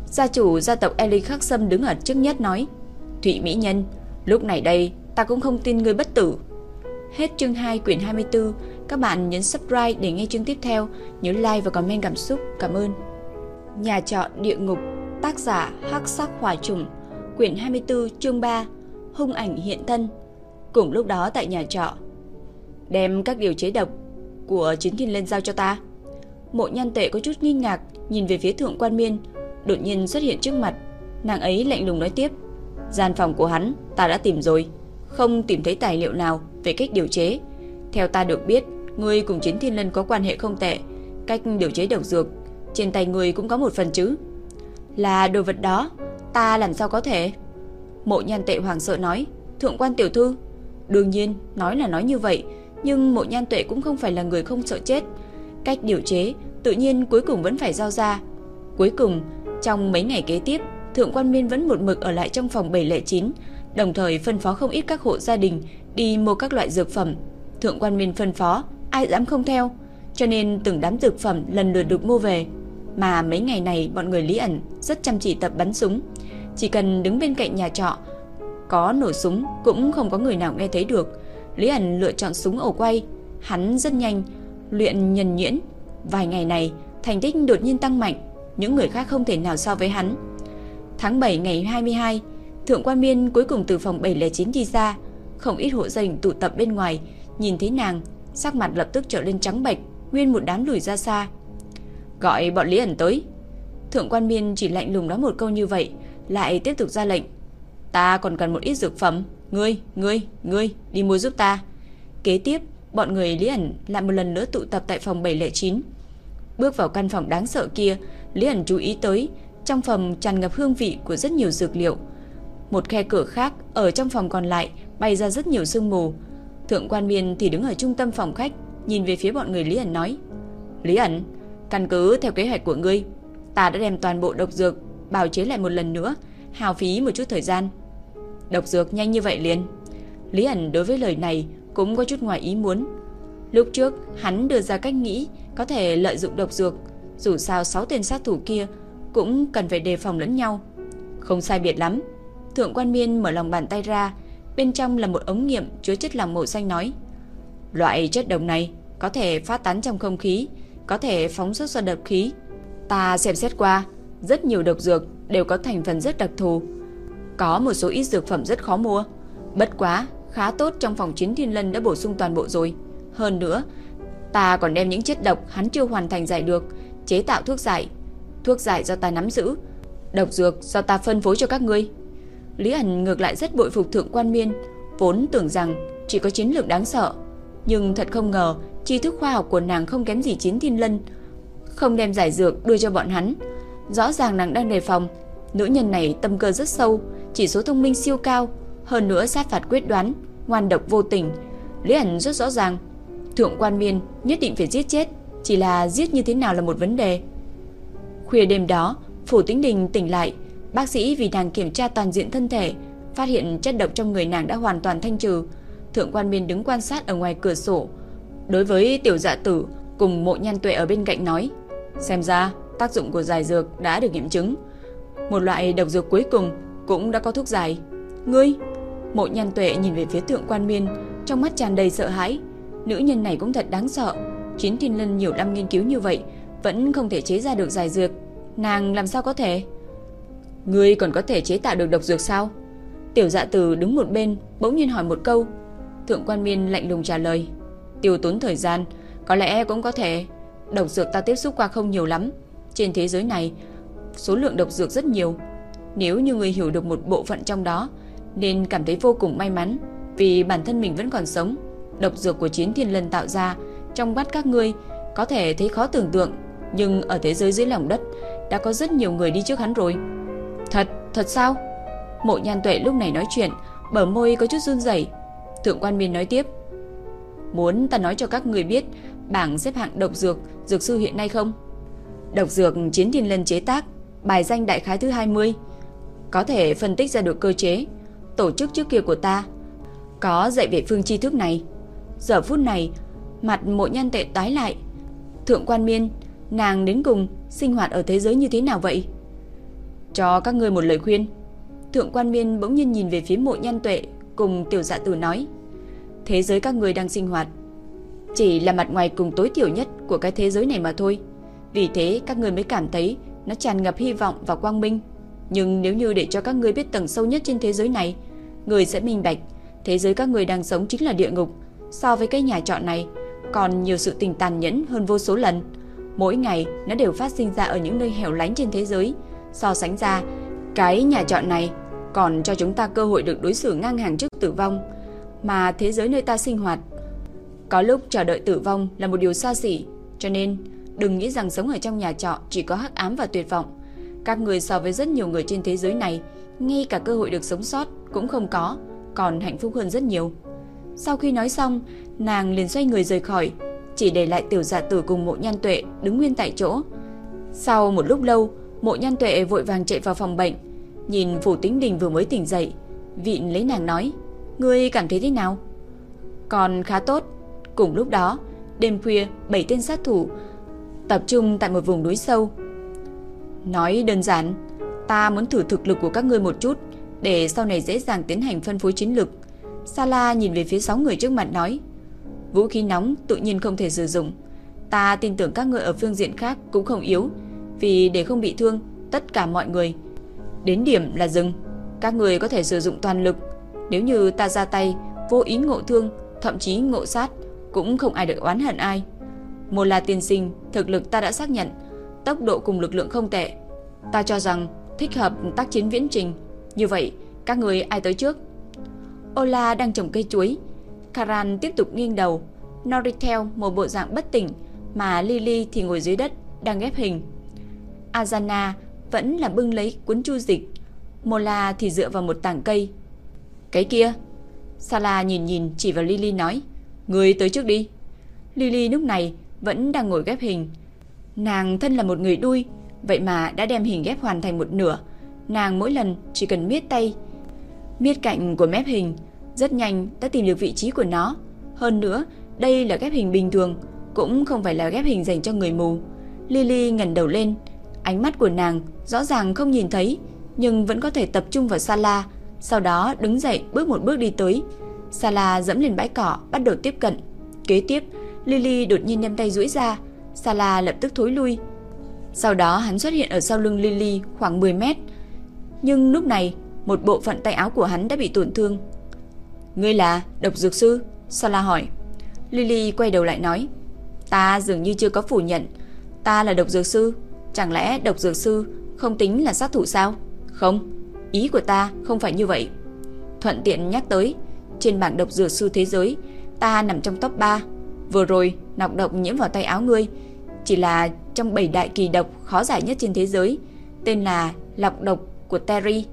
Gia chủ gia tộc Eli Khắc Sâm đứng ở trước nhất nói, Thụy Mỹ Nhân, lúc này đây ta cũng không tin ngươi bất tử. Hết chương 2 quyển 24, các bạn nhấn subscribe để nghe chương tiếp theo, nhớ like và comment cảm xúc. Cảm ơn. Nhà trọ địa ngục, tác giả Hắc Sắc Hỏa Trùng, quyển 24 chương 3, hung ảnh hiện thân. Cùng lúc đó tại nhà trọ, đem các điều chế độc của chiến thiên lên giao cho ta. Mộ Nhan Tệ có chút nghi ngạc nhìn về phía Thượng Quan Miên, đột nhiên xuất hiện trước mặt, nàng ấy lạnh lùng nói tiếp: "Gian phòng của hắn ta đã tìm rồi, không tìm thấy tài liệu nào về cách điều chế. Theo ta được biết, ngươi cùng Chiến Thiên Lân có quan hệ không tệ, cách điều chế độc dược, trên tay ngươi cũng có một phần chứ. Là đồ vật đó, ta làm sao có thể? Mộ Nhan Tệ hoàng sợ nói, "Thượng quan tiểu thư." Đương nhiên, nói là nói như vậy, nhưng Mộ Nhan Tuệ cũng không phải là người không sợ chết. Cách điều chế, tự nhiên cuối cùng vẫn phải giao ra. Cuối cùng, trong mấy ngày kế tiếp, Thượng quan Miên vẫn một mực ở lại trong phòng 709, đồng thời phân phó không ít các hộ gia đình đi mua các loại dược phẩm. Thượng quan Miên phân phó, ai dám không theo, cho nên từng đám dược phẩm lần lượt được mua về. Mà mấy ngày này bọn người Lý ẩn rất chăm chỉ tập bắn súng, chỉ cần đứng bên cạnh nhà trọ có nổ súng cũng không có người nào nghe thấy được. Lý ẩn lựa chọn súng ổ quay, hắn rất nhanh luyện nhân nhuyễn, vài ngày này thành tích đột nhiên tăng mạnh, những người khác không thể nào so với hắn. Tháng 7 ngày 22, Thượng quan Miên cuối cùng từ phòng 709 đi ra, không ít hộ gia đình tụ tập bên ngoài, nhìn thấy nàng, sắc mặt lập tức trở lên trắng bệch, nguyên một đám lùi ra xa. Gọi bọn Lý ẩn tới. Thượng quan Miên chỉ lạnh lùng nói một câu như vậy, lại tiếp tục ra lệnh. Ta còn cần một ít dược phẩm, ngươi, ngươi, ngươi đi mua giúp ta. Kế tiếp, bọn người Lý ẩn lại một lần nữa tụ tập tại phòng 709. Bước vào căn phòng đáng sợ kia, Lý ẩn chú ý tới trong phòng tràn ngập hương vị của rất nhiều dược liệu. Một khe cửa khác ở trong phòng còn lại bay ra rất nhiều sương mù. Thượng quan Miên thì đứng ở trung tâm phòng khách, nhìn về phía bọn người Lý ẩn nói: "Lý ẩn, căn cứ theo kế hoạch của ngươi, ta đã đem toàn bộ độc dược bào chế lại một lần nữa, hao phí một chút thời gian." Độc dược nhanh như vậy liền. Lý ẩn đối với lời này cũng có chút ngoài ý muốn. Lúc trước, hắn đưa ra cách nghĩ có thể lợi dụng độc dược, dù sao sáu tên sát thủ kia cũng cần phải đề phòng lẫn nhau. Không sai biệt lắm. Thượng quan miên mở lòng bàn tay ra, bên trong là một ống nghiệm chứa chất lỏng màu xanh nói. Loại chất độc này có thể phát tán trong không khí, có thể phóng xuất ra độc khí. Ta xem xét qua, rất nhiều độc dược đều có thành phần rất đặc thù. Có một số ít dược phẩm rất khó mua. Bất quá, khá tốt trong phòng chiến thiên lân đã bổ sung toàn bộ rồi. Hơn nữa, ta còn đem những chất độc hắn chưa hoàn thành giải được, chế tạo thuốc giải. Thuốc giải do ta nắm giữ, độc dược do ta phân phối cho các ngươi. Lý Ảnh ngược lại rất bội phục thượng quan miên, vốn tưởng rằng chỉ có chiến lược đáng sợ. Nhưng thật không ngờ, tri thức khoa học của nàng không kém gì chiến thiên lân. Không đem giải dược đưa cho bọn hắn. Rõ ràng nàng đang đề phòng. Nữ nhân này tâm cơ rất sâu, chỉ số thông minh siêu cao, hơn nữa sát phạt quyết đoán, ngoan độc vô tình. Lý Ảnh rất rõ ràng, thượng quan miên nhất định phải giết chết, chỉ là giết như thế nào là một vấn đề. Khuya đêm đó, Phủ Tĩnh Đình tỉnh lại, bác sĩ vì nàng kiểm tra toàn diện thân thể, phát hiện chất độc trong người nàng đã hoàn toàn thanh trừ. Thượng quan miên đứng quan sát ở ngoài cửa sổ. Đối với tiểu dạ tử cùng mộ nhan tuệ ở bên cạnh nói, xem ra tác dụng của giải dược đã được nghiệm chứng. Một loại độc dược cuối cùng cũng đã có thuốc giải. Ngươi? Mộ nhan tuệ nhìn về phía thượng quan miên, trong mắt tràn đầy sợ hãi. Nữ nhân này cũng thật đáng sợ. Chín thiên lân nhiều năm nghiên cứu như vậy, vẫn không thể chế ra được giải dược. Nàng làm sao có thể? Ngươi còn có thể chế tạo được độc dược sao? Tiểu dạ từ đứng một bên, bỗng nhiên hỏi một câu. Thượng quan miên lạnh lùng trả lời. Tiêu tốn thời gian, có lẽ cũng có thể. Độc dược ta tiếp xúc qua không nhiều lắm. Trên thế giới này, số lượng độc dược rất nhiều. Nếu như người hiểu được một bộ phận trong đó, nên cảm thấy vô cùng may mắn, vì bản thân mình vẫn còn sống. Độc dược của chiến thiên lân tạo ra, trong mắt các ngươi, có thể thấy khó tưởng tượng, nhưng ở thế giới dưới lòng đất, đã có rất nhiều người đi trước hắn rồi. Thật, thật sao? Mộ nhan tuệ lúc này nói chuyện, bờ môi có chút run rẩy. Thượng quan miên nói tiếp. Muốn ta nói cho các người biết bảng xếp hạng độc dược, dược sư hiện nay không? Độc dược chiến thiên lân chế tác, bài danh đại khái thứ 20. Có thể phân tích ra được cơ chế, tổ chức trước kia của ta. Có dạy về phương tri thức này. Giờ phút này, mặt mộ nhan tệ tái lại. Thượng quan miên, nàng đến cùng sinh hoạt ở thế giới như thế nào vậy? Cho các ngươi một lời khuyên. Thượng quan miên bỗng nhiên nhìn về phía mộ nhan tuệ cùng tiểu dạ tử nói. Thế giới các ngươi đang sinh hoạt chỉ là mặt ngoài cùng tối thiểu nhất của cái thế giới này mà thôi. Vì thế các ngươi mới cảm thấy nó tràn ngập hy vọng và quang minh. Nhưng nếu như để cho các ngươi biết tầng sâu nhất trên thế giới này, người sẽ minh bạch, thế giới các người đang sống chính là địa ngục. So với cái nhà trọ này, còn nhiều sự tình tàn nhẫn hơn vô số lần. Mỗi ngày nó đều phát sinh ra ở những nơi hẻo lánh trên thế giới. So sánh ra, cái nhà trọ này còn cho chúng ta cơ hội được đối xử ngang hàng trước tử vong. Mà thế giới nơi ta sinh hoạt, Có lúc chờ đợi tử vong là một điều xa xỉ, cho nên đừng nghĩ rằng sống ở trong nhà trọ chỉ có hắc ám và tuyệt vọng. Các người so với rất nhiều người trên thế giới này, ngay cả cơ hội được sống sót cũng không có, còn hạnh phúc hơn rất nhiều. Sau khi nói xong, nàng liền xoay người rời khỏi, chỉ để lại tiểu dạ tử cùng mộ nhan tuệ đứng nguyên tại chỗ. Sau một lúc lâu, mộ nhan tuệ vội vàng chạy vào phòng bệnh, nhìn phủ tính đình vừa mới tỉnh dậy, vịn lấy nàng nói, ngươi cảm thấy thế nào? Còn khá tốt. Cùng lúc đó, đêm khuya, bảy tên sát thủ tập trung tại một vùng núi sâu. Nói đơn giản, ta muốn thử thực lực của các ngươi một chút, để sau này dễ dàng tiến hành phân phối chiến lực. Sala nhìn về phía sáu người trước mặt nói, vũ khí nóng tự nhiên không thể sử dụng. Ta tin tưởng các người ở phương diện khác cũng không yếu, vì để không bị thương tất cả mọi người. Đến điểm là dừng, các người có thể sử dụng toàn lực. Nếu như ta ra tay, vô ý ngộ thương, thậm chí ngộ sát, cũng không ai được oán hận ai. Một là tiên sinh, thực lực ta đã xác nhận, tốc độ cùng lực lượng không tệ. Ta cho rằng thích hợp tác chiến viễn trình. Như vậy, các người ai tới trước? Ola đang trồng cây chuối. Karan tiếp tục nghiêng đầu. Noritel một bộ dạng bất tỉnh, mà Lily thì ngồi dưới đất, đang ghép hình. Azana vẫn là bưng lấy cuốn chu dịch. Mola thì dựa vào một tảng cây. Cái kia. Sala nhìn nhìn chỉ vào Lily nói. Người tới trước đi. Lily lúc này vẫn đang ngồi ghép hình. Nàng thân là một người đuôi, vậy mà đã đem hình ghép hoàn thành một nửa. Nàng mỗi lần chỉ cần miết tay, miết cạnh của mép hình, rất nhanh đã tìm được vị trí của nó. Hơn nữa, đây là ghép hình bình thường, cũng không phải là ghép hình dành cho người mù. Lily ngẩng đầu lên, ánh mắt của nàng rõ ràng không nhìn thấy, nhưng vẫn có thể tập trung vào Sala, sau đó đứng dậy bước một bước đi tới. Sala dẫm lên bãi cỏ, bắt đầu tiếp cận. Kế tiếp, Lily đột nhiên đem tay duỗi ra, Sala lập tức thối lui. Sau đó hắn xuất hiện ở sau lưng Lily khoảng 10 mét. Nhưng lúc này, một bộ phận tay áo của hắn đã bị tổn thương. Ngươi là độc dược sư? Sala hỏi. Lily quay đầu lại nói. Ta dường như chưa có phủ nhận. Ta là độc dược sư. Chẳng lẽ độc dược sư không tính là sát thủ sao? Không, ý của ta không phải như vậy. Thuận tiện nhắc tới, trên bảng độc dược sư thế giới, ta nằm trong top 3. Vừa rồi, nọc độc nhiễm vào tay áo ngươi, chỉ là trong bảy đại kỳ độc khó giải nhất trên thế giới, tên là lọc độc của Terry.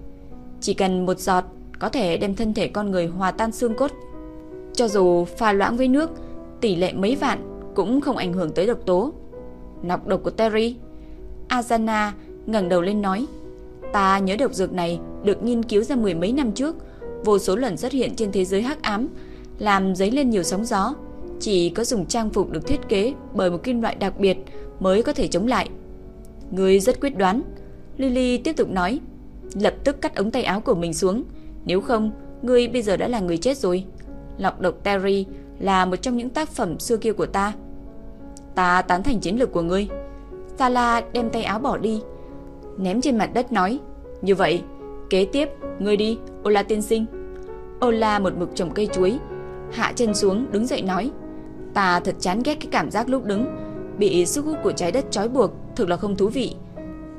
Chỉ cần một giọt có thể đem thân thể con người hòa tan xương cốt. Cho dù pha loãng với nước, tỷ lệ mấy vạn cũng không ảnh hưởng tới độc tố. Nọc độc của Terry. Azana ngẩng đầu lên nói, ta nhớ độc dược này được nghiên cứu ra mười mấy năm trước, vô số lần xuất hiện trên thế giới hắc ám, làm dấy lên nhiều sóng gió. Chỉ có dùng trang phục được thiết kế bởi một kim loại đặc biệt mới có thể chống lại. Người rất quyết đoán. Lily tiếp tục nói, lập tức cắt ống tay áo của mình xuống. Nếu không, ngươi bây giờ đã là người chết rồi. Lọc độc Terry là một trong những tác phẩm xưa kia của ta. Ta tán thành chiến lược của ngươi. Sala đem tay áo bỏ đi, ném trên mặt đất nói, như vậy, kế tiếp, ngươi đi, Ola tiên sinh. Ola một mực trồng cây chuối, hạ chân xuống đứng dậy nói, ta thật chán ghét cái cảm giác lúc đứng, bị sức hút của trái đất trói buộc, thực là không thú vị.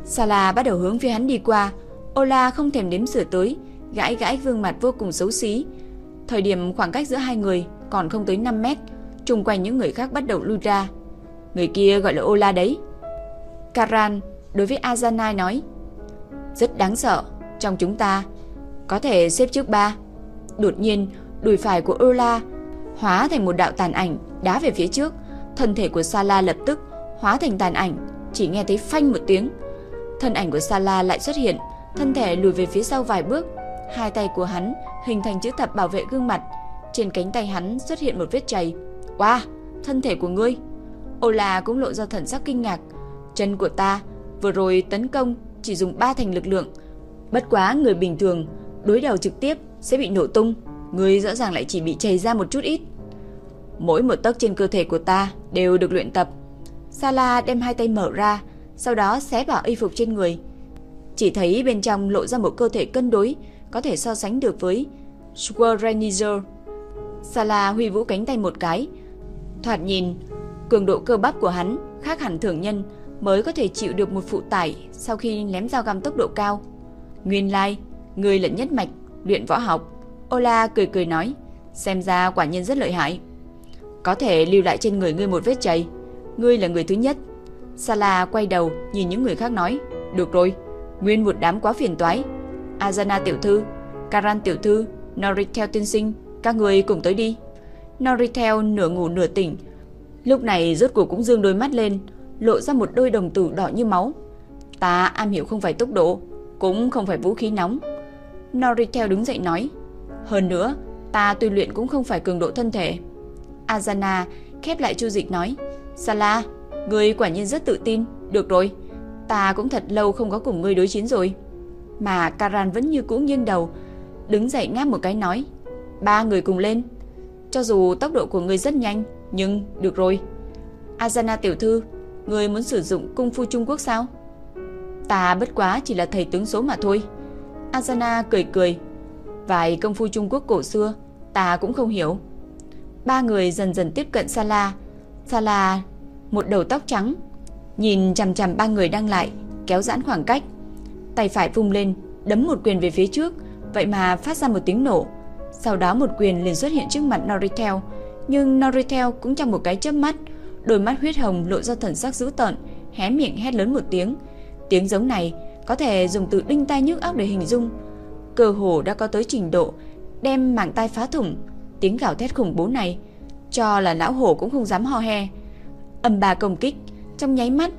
Sala bắt đầu hướng phía hắn đi qua, Ola không thèm đếm sửa tới, gãi gãi gương mặt vô cùng xấu xí. Thời điểm khoảng cách giữa hai người còn không tới 5 mét, chung quanh những người khác bắt đầu lui ra. Người kia gọi là Ola đấy. Karan đối với Azanai nói Rất đáng sợ, trong chúng ta có thể xếp trước ba. Đột nhiên, đùi phải của Ola hóa thành một đạo tàn ảnh đá về phía trước, thân thể của Sala lập tức hóa thành tàn ảnh, chỉ nghe thấy phanh một tiếng. Thân ảnh của Sala lại xuất hiện, thân thể lùi về phía sau vài bước, hai tay của hắn hình thành chữ thập bảo vệ gương mặt, trên cánh tay hắn xuất hiện một vết chảy. "Wow, thân thể của ngươi!" Ola cũng lộ ra thần sắc kinh ngạc. "Chân của ta vừa rồi tấn công chỉ dùng ba thành lực lượng, bất quá người bình thường đối đầu trực tiếp sẽ bị nổ tung, ngươi rõ ràng lại chỉ bị chảy ra một chút ít." Mỗi một tấc trên cơ thể của ta đều được luyện tập. Sala đem hai tay mở ra, sau đó xé bỏ y phục trên người. Chỉ thấy bên trong lộ ra một cơ thể cân đối, có thể so sánh được với Schwarzenegger. Sala huy vũ cánh tay một cái. Thoạt nhìn, cường độ cơ bắp của hắn khác hẳn thường nhân mới có thể chịu được một phụ tải sau khi ném dao găm tốc độ cao. Nguyên lai, like, người lẫn nhất mạch, luyện võ học. Ola cười cười nói, xem ra quả nhiên rất lợi hại. Có thể lưu lại trên người ngươi một vết chày. Ngươi là người thứ nhất. Sala quay đầu nhìn những người khác nói. Được rồi, nguyên một đám quá phiền toái. Azana tiểu thư, Karan tiểu thư, Noritel tiên sinh, các người cùng tới đi. Noritel nửa ngủ nửa tỉnh. Lúc này rốt cuộc cũng dương đôi mắt lên, lộ ra một đôi đồng tử đỏ như máu. Ta am hiểu không phải tốc độ, cũng không phải vũ khí nóng. Noritel đứng dậy nói. Hơn nữa, ta tu luyện cũng không phải cường độ thân thể. Azana khép lại chu dịch nói. Sala, người quả nhiên rất tự tin. Được rồi, ta cũng thật lâu không có cùng ngươi đối chiến rồi. Mà Karan vẫn như cũ nghiêng đầu, đứng dậy ngáp một cái nói. Ba người cùng lên. Cho dù tốc độ của ngươi rất nhanh, nhưng được rồi. Azana tiểu thư, ngươi muốn sử dụng cung phu Trung Quốc sao? Ta bất quá chỉ là thầy tướng số mà thôi. Azana cười cười. Vài công phu Trung Quốc cổ xưa, ta cũng không hiểu. Ba người dần dần tiếp cận Sala. Sala, một đầu tóc trắng, nhìn chằm chằm ba người đang lại, kéo giãn khoảng cách. Tay phải vung lên, đấm một quyền về phía trước, vậy mà phát ra một tiếng nổ. Sau đó một quyền liền xuất hiện trước mặt Noritel, nhưng Noritel cũng trong một cái chớp mắt, đôi mắt huyết hồng lộ ra thần sắc dữ tợn, hé miệng hét lớn một tiếng. Tiếng giống này có thể dùng từ đinh tai nhức óc để hình dung. Cơ hồ đã có tới trình độ đem màng tai phá thủng, tiếng gào thét khủng bố này cho là lão hổ cũng không dám ho he. Âm ba công kích, trong nháy mắt,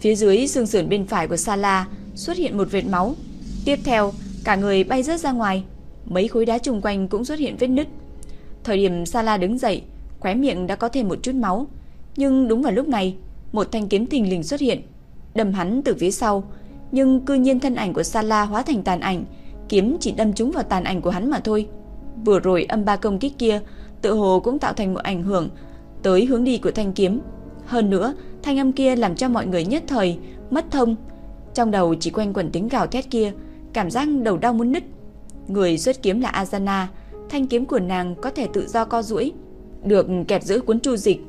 phía dưới xương sườn bên phải của Sala xuất hiện một vệt máu. Tiếp theo, cả người bay rớt ra ngoài, mấy khối đá xung quanh cũng xuất hiện vết nứt. Thời điểm Sala đứng dậy, khóe miệng đã có thêm một chút máu, nhưng đúng vào lúc này, một thanh kiếm thình lình xuất hiện, đâm hắn từ phía sau, nhưng cư nhiên thân ảnh của Sala hóa thành tàn ảnh, kiếm chỉ đâm trúng vào tàn ảnh của hắn mà thôi. Vừa rồi âm ba công kích kia, tự hồ cũng tạo thành một ảnh hưởng tới hướng đi của thanh kiếm. Hơn nữa, thanh âm kia làm cho mọi người nhất thời mất thông. Trong đầu chỉ quanh quẩn tiếng gào thét kia, cảm giác đầu đau muốn nứt. Người xuất kiếm là Azana, thanh kiếm của nàng có thể tự do co duỗi, được kẹp giữa cuốn chu dịch.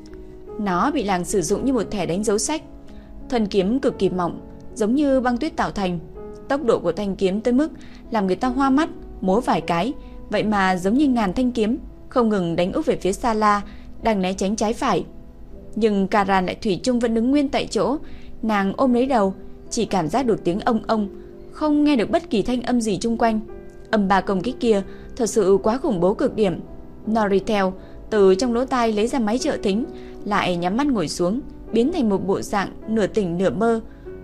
Nó bị làng sử dụng như một thẻ đánh dấu sách. Thân kiếm cực kỳ mỏng, giống như băng tuyết tạo thành. Tốc độ của thanh kiếm tới mức làm người ta hoa mắt, múa vài cái, vậy mà giống như ngàn thanh kiếm, không ngừng đánh úp về phía Sala, đang né tránh trái phải. Nhưng Karan lại thủy chung vẫn đứng nguyên tại chỗ, nàng ôm lấy đầu, chỉ cảm giác được tiếng ông ông, không nghe được bất kỳ thanh âm gì chung quanh. Âm ba công kích kia thật sự quá khủng bố cực điểm. Noritel từ trong lỗ tai lấy ra máy trợ thính, lại nhắm mắt ngồi xuống, biến thành một bộ dạng nửa tỉnh nửa mơ.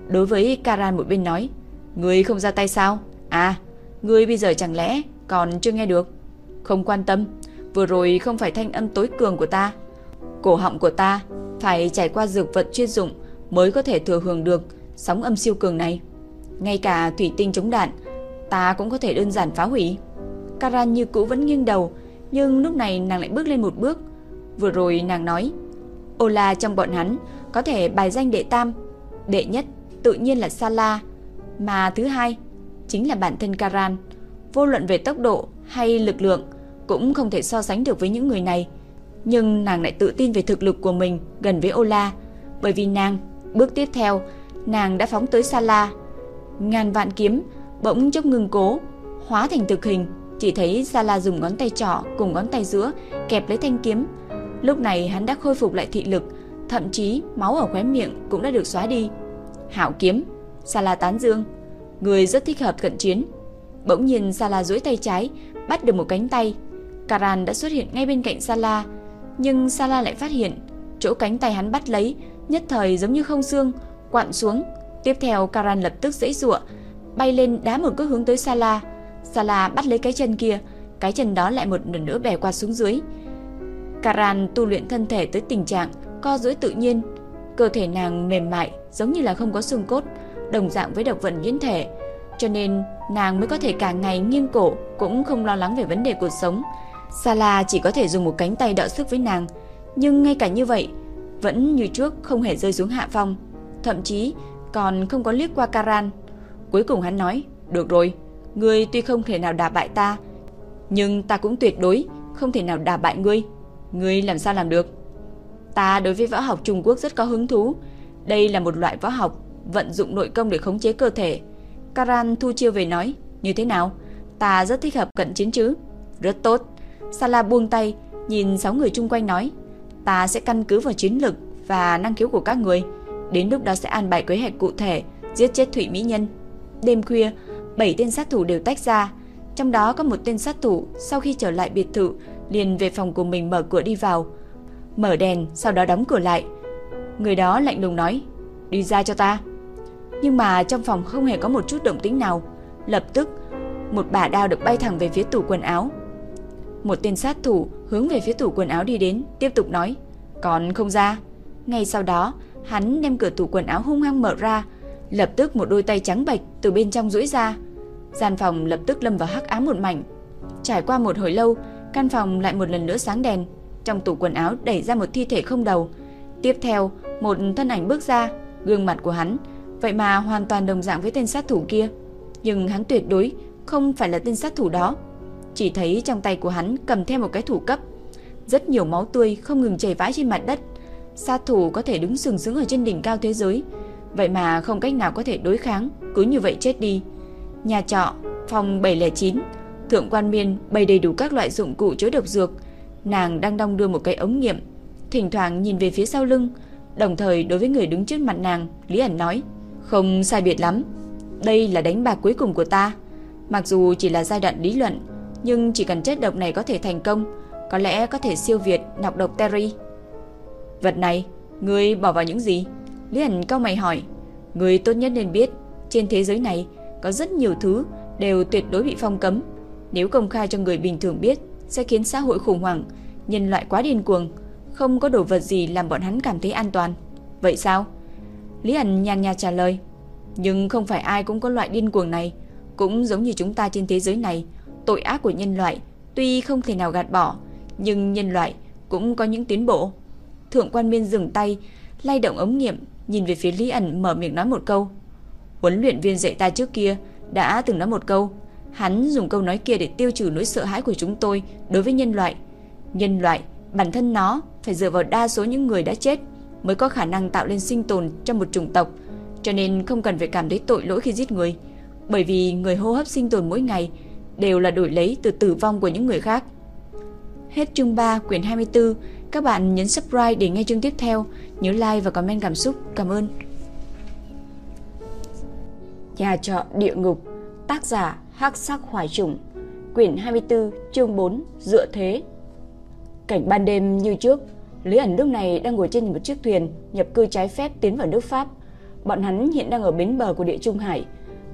Đối với Karan một bên nói, Ngươi không ra tay sao? À, ngươi bây giờ chẳng lẽ còn chưa nghe được? Không quan tâm, vừa rồi không phải thanh âm tối cường của ta. Cổ họng của ta phải trải qua dược vật chuyên dụng mới có thể thừa hưởng được sóng âm siêu cường này. Ngay cả thủy tinh chống đạn, ta cũng có thể đơn giản phá hủy. Karan như cũ vẫn nghiêng đầu, nhưng lúc này nàng lại bước lên một bước. Vừa rồi nàng nói, Ola trong bọn hắn có thể bài danh đệ tam, đệ nhất tự nhiên là Sala, mà thứ hai chính là bản thân Karan. Vô luận về tốc độ hay lực lượng cũng không thể so sánh được với những người này. Nhưng nàng lại tự tin về thực lực của mình gần với Ola, bởi vì nàng, bước tiếp theo, nàng đã phóng tới Sala. Ngàn vạn kiếm bỗng chốc ngừng cố, hóa thành thực hình, chỉ thấy Sala dùng ngón tay trỏ cùng ngón tay giữa kẹp lấy thanh kiếm. Lúc này hắn đã khôi phục lại thị lực, thậm chí máu ở khóe miệng cũng đã được xóa đi. Hảo kiếm, Sala tán dương, người rất thích hợp cận chiến. Bỗng nhiên Sala duỗi tay trái, bắt được một cánh tay. Karan đã xuất hiện ngay bên cạnh Sala, nhưng Sala lại phát hiện chỗ cánh tay hắn bắt lấy, nhất thời giống như không xương, quặn xuống. Tiếp theo Karan lập tức giãy giụa, bay lên đá một cước hướng tới Sala. Sala bắt lấy cái chân kia, cái chân đó lại một lần nữa bẻ qua xuống dưới. Karan tu luyện thân thể tới tình trạng co duỗi tự nhiên, cơ thể nàng mềm mại giống như là không có xương cốt, đồng dạng với độc vận nhuyễn thể, cho nên nàng mới có thể cả ngày nghiêng cổ cũng không lo lắng về vấn đề cuộc sống. Sala chỉ có thể dùng một cánh tay đỡ sức với nàng, nhưng ngay cả như vậy, vẫn như trước không hề rơi xuống hạ phong, thậm chí còn không có liếc qua Karan. Cuối cùng hắn nói, được rồi, ngươi tuy không thể nào đả bại ta, nhưng ta cũng tuyệt đối không thể nào đả bại ngươi. Ngươi làm sao làm được? Ta đối với võ học Trung Quốc rất có hứng thú. Đây là một loại võ học vận dụng nội công để khống chế cơ thể. Karan thu chiêu về nói, như thế nào? Ta rất thích hợp cận chiến chứ? Rất tốt. Sala buông tay, nhìn sáu người chung quanh nói, ta sẽ căn cứ vào chiến lực và năng khiếu của các người. Đến lúc đó sẽ an bài kế hoạch cụ thể, giết chết Thủy Mỹ Nhân. Đêm khuya, bảy tên sát thủ đều tách ra. Trong đó có một tên sát thủ sau khi trở lại biệt thự liền về phòng của mình mở cửa đi vào. Mở đèn, sau đó đóng cửa lại. Người đó lạnh lùng nói, đi ra cho ta. Nhưng mà trong phòng không hề có một chút động tĩnh nào. Lập tức, một bả đao được bay thẳng về phía tủ quần áo. Một tên sát thủ hướng về phía tủ quần áo đi đến, tiếp tục nói, còn không ra. Ngay sau đó, hắn đem cửa tủ quần áo hung hăng mở ra, lập tức một đôi tay trắng bệch từ bên trong duỗi ra. Gian phòng lập tức lâm vào hắc ám một mảnh. Trải qua một hồi lâu, căn phòng lại một lần nữa sáng đèn. Trong tủ quần áo đẩy ra một thi thể không đầu. Tiếp theo, một thân ảnh bước ra, gương mặt của hắn vậy mà hoàn toàn đồng dạng với tên sát thủ kia. Nhưng hắn tuyệt đối không phải là tên sát thủ đó. Chỉ thấy trong tay của hắn cầm theo một cái thủ cấp. Rất nhiều máu tươi không ngừng chảy vãi trên mặt đất. Sát thủ có thể đứng sừng sững ở trên đỉnh cao thế giới, vậy mà không cách nào có thể đối kháng, cứ như vậy chết đi. Nhà trọ, phòng 709, thượng quan miên bày đầy đủ các loại dụng cụ chứa độc dược. Nàng đang đong đưa một cái ống nghiệm, thỉnh thoảng nhìn về phía sau lưng, đồng thời đối với người đứng trước mặt nàng, Lý ẩn nói: "Không sai biệt lắm, đây là đánh bạc cuối cùng của ta." Mặc dù chỉ là giai đoạn lý luận, nhưng chỉ cần chất độc này có thể thành công, có lẽ có thể siêu việt nọc độc Terry. Vật này, ngươi bỏ vào những gì? Lý ẩn cao mày hỏi. Ngươi tốt nhất nên biết, trên thế giới này có rất nhiều thứ đều tuyệt đối bị phong cấm. Nếu công khai cho người bình thường biết, sẽ khiến xã hội khủng hoảng, nhân loại quá điên cuồng, không có đồ vật gì làm bọn hắn cảm thấy an toàn. Vậy sao? Lý ẩn nhàn nhạt trả lời. Nhưng không phải ai cũng có loại điên cuồng này, cũng giống như chúng ta trên thế giới này, tội ác của nhân loại tuy không thể nào gạt bỏ, nhưng nhân loại cũng có những tiến bộ. Thượng quan Miên dừng tay, lay động ống nghiệm, nhìn về phía Lý ẩn mở miệng nói một câu. Huấn luyện viên dạy ta trước kia đã từng nói một câu, hắn dùng câu nói kia để tiêu trừ nỗi sợ hãi của chúng tôi đối với nhân loại. Nhân loại, bản thân nó phải dựa vào đa số những người đã chết mới có khả năng tạo lên sinh tồn trong một chủng tộc, cho nên không cần phải cảm thấy tội lỗi khi giết người, bởi vì người hô hấp sinh tồn mỗi ngày đều là đổi lấy từ tử vong của những người khác. Hết chương 3 quyển 24, các bạn nhấn subscribe để nghe chương tiếp theo, nhớ like và comment cảm xúc. Cảm ơn. Nhà trọ địa ngục, tác giả Hắc Sắc Hoài Trùng, quyển 24, chương 4, dựa thế. Cảnh ban đêm như trước, Lý ẩn lúc này đang ngồi trên một chiếc thuyền nhập cư trái phép tiến vào nước Pháp. Bọn hắn hiện đang ở bến bờ của địa Trung Hải.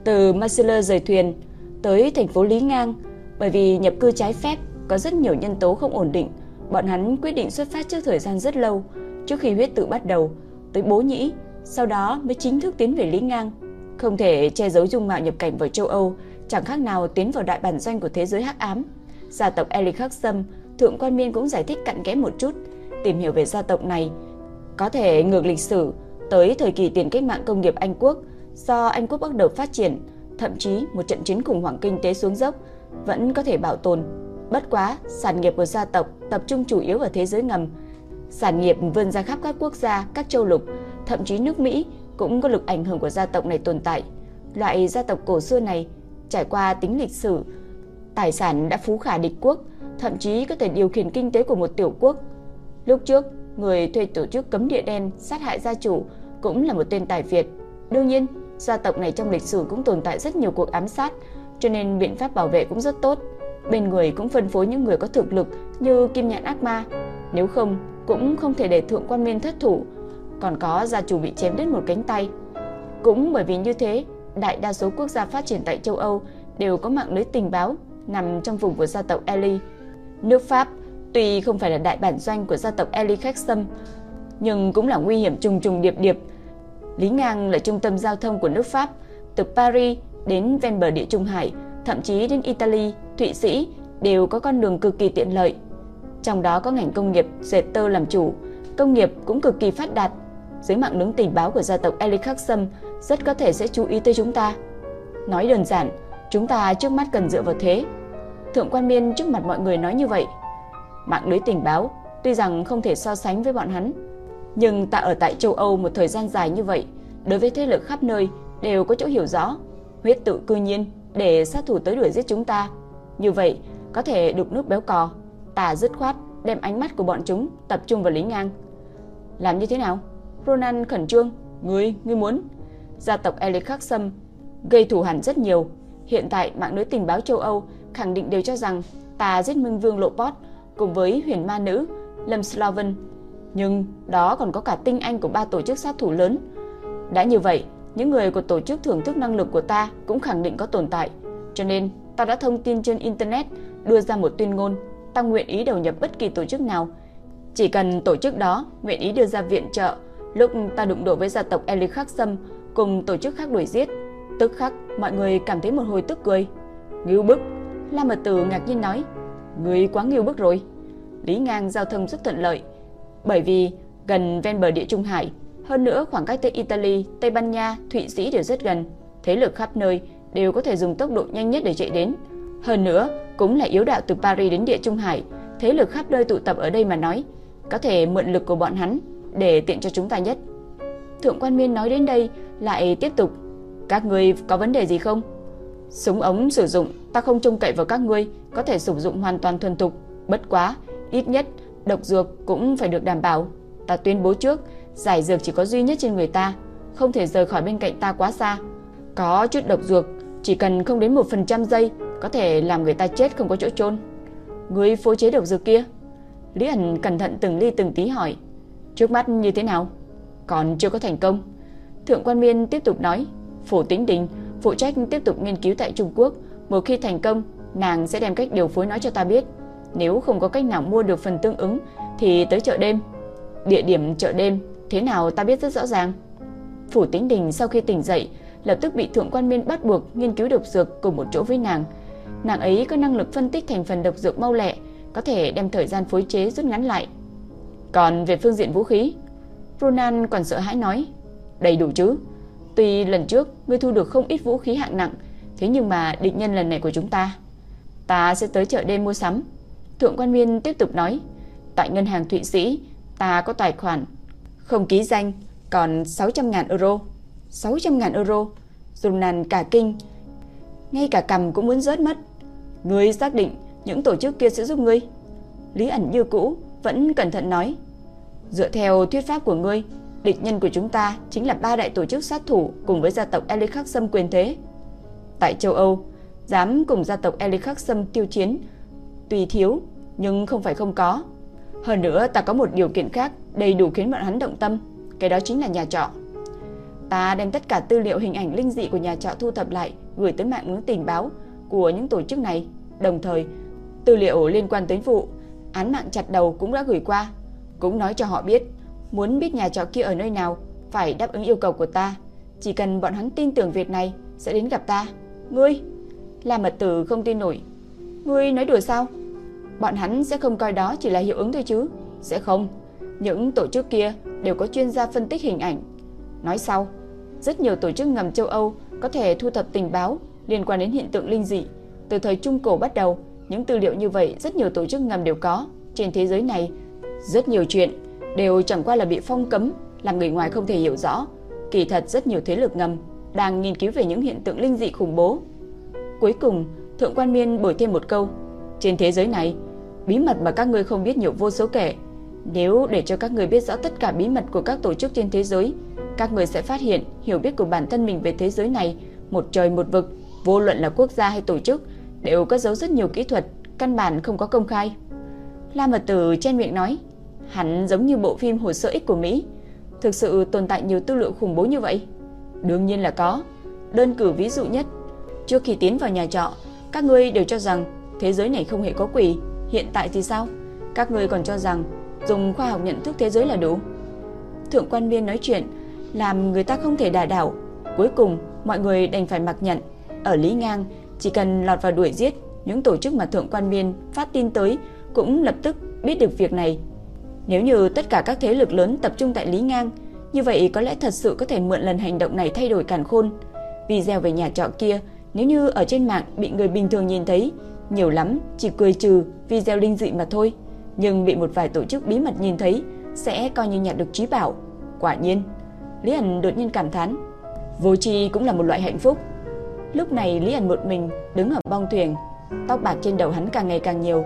Từ Marseille rời thuyền tới thành phố Lý Ngang, bởi vì nhập cư trái phép có rất nhiều nhân tố không ổn định, bọn hắn quyết định xuất phát trước thời gian rất lâu, trước khi huyết tự bắt đầu, tới Bố Nhĩ, sau đó mới chính thức tiến về Lý Ngang. Không thể che giấu dung mạo nhập cảnh vào châu Âu, chẳng khác nào tiến vào đại bản doanh của thế giới hắc ám. Gia tộc Eli Khắc Sâm, Thượng Quan Miên cũng giải thích cặn kẽ một chút, tìm hiểu về gia tộc này. Có thể ngược lịch sử tới thời kỳ tiền cách mạng công nghiệp Anh Quốc, do Anh Quốc bắt đầu phát triển, thậm chí một trận chiến khủng hoảng kinh tế xuống dốc vẫn có thể bảo tồn. Bất quá, sản nghiệp của gia tộc tập trung chủ yếu ở thế giới ngầm. Sản nghiệp vươn ra khắp các quốc gia, các châu lục, thậm chí nước Mỹ cũng có lực ảnh hưởng của gia tộc này tồn tại. Loại gia tộc cổ xưa này trải qua tính lịch sử, tài sản đã phú khả địch quốc, thậm chí có thể điều khiển kinh tế của một tiểu quốc. Lúc trước, người thuê tổ chức cấm địa đen sát hại gia chủ cũng là một tên tài Việt. Đương nhiên, gia tộc này trong lịch sử cũng tồn tại rất nhiều cuộc ám sát, cho nên biện pháp bảo vệ cũng rất tốt. Bên người cũng phân phối những người có thực lực như Kim Nhạn Ác Ma, nếu không cũng không thể để thượng quan miên thất thủ. Còn có gia chủ bị chém đứt một cánh tay. Cũng bởi vì như thế, đại đa số quốc gia phát triển tại châu Âu đều có mạng lưới tình báo nằm trong vùng của gia tộc Eli. Nước Pháp tuy không phải là đại bản doanh của gia tộc Eli khách xâm, nhưng cũng là nguy hiểm trùng trùng điệp điệp. Lý Ngang là trung tâm giao thông của nước Pháp, từ Paris đến ven bờ địa Trung Hải, thậm chí đến Italy, Thụy Sĩ đều có con đường cực kỳ tiện lợi. Trong đó có ngành công nghiệp dệt tơ làm chủ, công nghiệp cũng cực kỳ phát đạt. Dưới mạng lưới tình báo của gia tộc Eli Khắc Sâm rất có thể sẽ chú ý tới chúng ta. Nói đơn giản, chúng ta trước mắt cần dựa vào thế. Thượng quan miên trước mặt mọi người nói như vậy. Mạng lưới tình báo tuy rằng không thể so sánh với bọn hắn, nhưng ta ở tại châu Âu một thời gian dài như vậy, đối với thế lực khắp nơi đều có chỗ hiểu rõ. Huyết tự cư nhiên để sát thủ tới đuổi giết chúng ta. Như vậy, có thể đục nước béo cò. Ta dứt khoát, đem ánh mắt của bọn chúng tập trung vào Lý Ngang. Làm như thế nào? Ronan khẩn trương. Ngươi, ngươi muốn? Gia tộc Ellie Khắc Sâm gây thù hẳn rất nhiều. Hiện tại mạng lưới tình báo châu Âu khẳng định đều cho rằng ta giết Minh Vương Lộ Pot cùng với huyền ma nữ Lâm Slaven. Nhưng đó còn có cả tinh anh của ba tổ chức sát thủ lớn. Đã như vậy, những người của tổ chức thưởng thức năng lực của ta cũng khẳng định có tồn tại. Cho nên, ta đã thông tin trên Internet đưa ra một tuyên ngôn ta nguyện ý đầu nhập bất kỳ tổ chức nào. Chỉ cần tổ chức đó nguyện ý đưa ra viện trợ lúc ta đụng độ với gia tộc Eli Khắc Sâm cùng tổ chức khác đuổi giết. Tức khắc mọi người cảm thấy một hồi tức cười. Ngưu bức, La Mật Tử ngạc nhiên nói. Người quá ngưu bức rồi. Lý ngang giao thông rất thuận lợi. Bởi vì gần ven bờ địa Trung Hải, hơn nữa khoảng cách tới Italy, Tây Ban Nha, Thụy Sĩ đều rất gần. Thế lực khắp nơi đều có thể dùng tốc độ nhanh nhất để chạy đến. Hơn nữa, cũng là yếu đạo từ Paris đến địa Trung Hải, thế lực khắp nơi tụ tập ở đây mà nói, có thể mượn lực của bọn hắn để tiện cho chúng ta nhất. Thượng quan Miên nói đến đây lại tiếp tục, các ngươi có vấn đề gì không? Súng ống sử dụng, ta không trông cậy vào các ngươi có thể sử dụng hoàn toàn thuần thục, bất quá, ít nhất độc dược cũng phải được đảm bảo. Ta tuyên bố trước, giải dược chỉ có duy nhất trên người ta, không thể rời khỏi bên cạnh ta quá xa. Có chút độc dược, chỉ cần không đến 1% giây có thể làm người ta chết không có chỗ chôn. Người phối chế độc dược kia? Lý ẩn cẩn thận từng ly từng tí hỏi. Trước mắt như thế nào? Còn chưa có thành công. Thượng quan Miên tiếp tục nói, Phổ Tính Đình phụ trách tiếp tục nghiên cứu tại Trung Quốc, một khi thành công, nàng sẽ đem cách điều phối nói cho ta biết. Nếu không có cách nào mua được phần tương ứng thì tới chợ đêm. Địa điểm chợ đêm thế nào ta biết rất rõ ràng. Phủ Tính Đình sau khi tỉnh dậy, lập tức bị Thượng quan Miên bắt buộc nghiên cứu độc dược cùng một chỗ với nàng. Nàng ấy có năng lực phân tích thành phần độc dược mau lẹ, có thể đem thời gian phối chế rút ngắn lại. Còn về phương diện vũ khí, Ronan còn sợ hãi nói, đầy đủ chứ. Tuy lần trước ngươi thu được không ít vũ khí hạng nặng, thế nhưng mà định nhân lần này của chúng ta, ta sẽ tới chợ đêm mua sắm. Thượng quan Miên tiếp tục nói, tại ngân hàng Thụy Sĩ, ta có tài khoản không ký danh, còn 600.000 euro. 600.000 euro. Ronan cả kinh, ngay cả cầm cũng muốn rớt mất. Ngươi xác định những tổ chức kia sẽ giúp ngươi. Lý ẩn như cũ, vẫn cẩn thận nói. Dựa theo thuyết pháp của ngươi, địch nhân của chúng ta chính là ba đại tổ chức sát thủ cùng với gia tộc Eli Khắc Sâm quyền thế. Tại châu Âu, dám cùng gia tộc Eli Khắc Sâm tiêu chiến, tùy thiếu, nhưng không phải không có. Hơn nữa ta có một điều kiện khác đầy đủ khiến bọn hắn động tâm, cái đó chính là nhà trọ. Ta đem tất cả tư liệu hình ảnh linh dị của nhà trọ thu thập lại, gửi tới mạng lưới tình báo của những tổ chức này. Đồng thời, tư liệu liên quan tới vụ án mạng chặt đầu cũng đã gửi qua, cũng nói cho họ biết, muốn biết nhà trọ kia ở nơi nào, phải đáp ứng yêu cầu của ta. Chỉ cần bọn hắn tin tưởng việc này, sẽ đến gặp ta. Ngươi, là mật tử không tin nổi. Ngươi nói đùa sao? Bọn hắn sẽ không coi đó chỉ là hiệu ứng thôi chứ. Sẽ không. Những tổ chức kia đều có chuyên gia phân tích hình ảnh. Nói sau, rất nhiều tổ chức ngầm châu Âu có thể thu thập tình báo liên quan đến hiện tượng linh dị. Từ thời Trung Cổ bắt đầu, những tư liệu như vậy rất nhiều tổ chức ngầm đều có. Trên thế giới này, rất nhiều chuyện đều chẳng qua là bị phong cấm, làm người ngoài không thể hiểu rõ. Kỳ thật rất nhiều thế lực ngầm đang nghiên cứu về những hiện tượng linh dị khủng bố. Cuối cùng, Thượng quan Miên bổ thêm một câu. Trên thế giới này, bí mật mà các ngươi không biết nhiều vô số kể. Nếu để cho các người biết rõ tất cả bí mật của các tổ chức trên thế giới, các người sẽ phát hiện hiểu biết của bản thân mình về thế giới này một trời một vực, vô luận là quốc gia hay tổ chức, đều có giấu rất nhiều kỹ thuật, căn bản không có công khai. La Mật Tử trên miệng nói, hắn giống như bộ phim hồ sơ X của Mỹ, thực sự tồn tại nhiều tư liệu khủng bố như vậy. Đương nhiên là có, đơn cử ví dụ nhất, trước khi tiến vào nhà trọ, các ngươi đều cho rằng thế giới này không hề có quỷ, hiện tại thì sao? Các ngươi còn cho rằng dùng khoa học nhận thức thế giới là đủ. Thượng quan viên nói chuyện, làm người ta không thể đả đảo. Cuối cùng, mọi người đành phải mặc nhận. Ở Lý Ngang, chỉ cần lọt vào đuổi giết, những tổ chức mà Thượng quan viên phát tin tới cũng lập tức biết được việc này. Nếu như tất cả các thế lực lớn tập trung tại Lý Ngang, như vậy có lẽ thật sự có thể mượn lần hành động này thay đổi càn khôn. Video về nhà trọ kia, nếu như ở trên mạng bị người bình thường nhìn thấy, nhiều lắm chỉ cười trừ video linh dị mà thôi. Nhưng bị một vài tổ chức bí mật nhìn thấy, sẽ coi như nhặt được trí bảo. Quả nhiên, Lý ảnh đột nhiên cảm thán, vô tri cũng là một loại hạnh phúc. Lúc này Lý ảnh một mình đứng ở bong thuyền, tóc bạc trên đầu hắn càng ngày càng nhiều.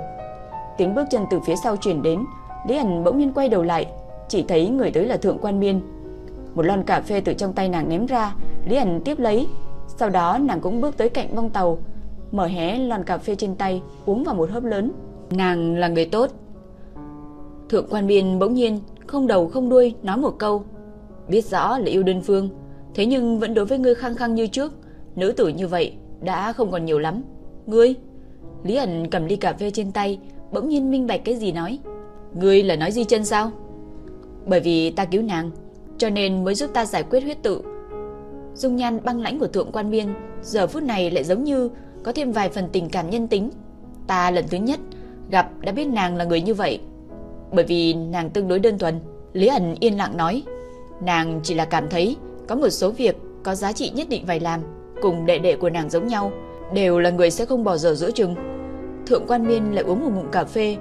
Tiếng bước chân từ phía sau truyền đến, Lý ảnh bỗng nhiên quay đầu lại, chỉ thấy người tới là Thượng Quan Miên. Một lon cà phê từ trong tay nàng ném ra, Lý ảnh tiếp lấy, sau đó nàng cũng bước tới cạnh bong tàu, mở hé lon cà phê trên tay, uống vào một hớp lớn. Nàng là người tốt. Thượng Quan biên bỗng nhiên không đầu không đuôi nói một câu, biết rõ là yêu đơn phương, thế nhưng vẫn đối với ngươi khăng khăng như trước, nữ tử như vậy đã không còn nhiều lắm. Ngươi? Lý ẩn cầm ly cà phê trên tay, bỗng nhiên minh bạch cái gì nói. Ngươi là nói di chân sao? Bởi vì ta cứu nàng, cho nên mới giúp ta giải quyết huyết tự. Dung nhan băng lãnh của thượng quan biên giờ phút này lại giống như có thêm vài phần tình cảm nhân tính. Ta lần thứ nhất gặp đã biết nàng là người như vậy. Bởi vì nàng tương đối đơn thuần, Lý ẩn yên lặng nói. Nàng chỉ là cảm thấy có một số việc có giá trị nhất định phải làm, cùng đệ đệ của nàng giống nhau, đều là người sẽ không bỏ dở giữa chừng. Thượng quan miên lại uống một ngụm cà phê,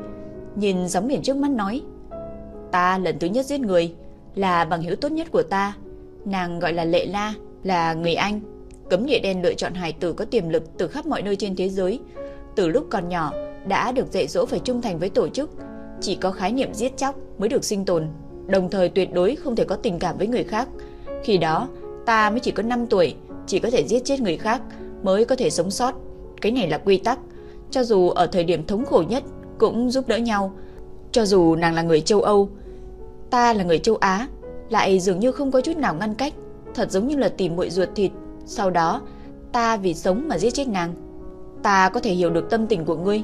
nhìn sóng biển trước mắt nói. Ta lần thứ nhất giết người, là bằng hữu tốt nhất của ta. Nàng gọi là Lệ La, là người Anh. Cấm địa đen lựa chọn hài tử có tiềm lực từ khắp mọi nơi trên thế giới. Từ lúc còn nhỏ, đã được dạy dỗ phải trung thành với tổ chức. Chỉ có khái niệm giết chóc mới được sinh tồn, đồng thời tuyệt đối không thể có tình cảm với người khác. Khi đó, ta mới chỉ có 5 tuổi, chỉ có thể giết chết người khác mới có thể sống sót. Cái này là quy tắc. Cho dù ở thời điểm thống khổ nhất cũng giúp đỡ nhau. Cho dù nàng là người châu Âu, ta là người châu Á, lại dường như không có chút nào ngăn cách, thật giống như là tìm muội ruột thịt. Sau đó, ta vì sống mà giết chết nàng. Ta có thể hiểu được tâm tình của ngươi.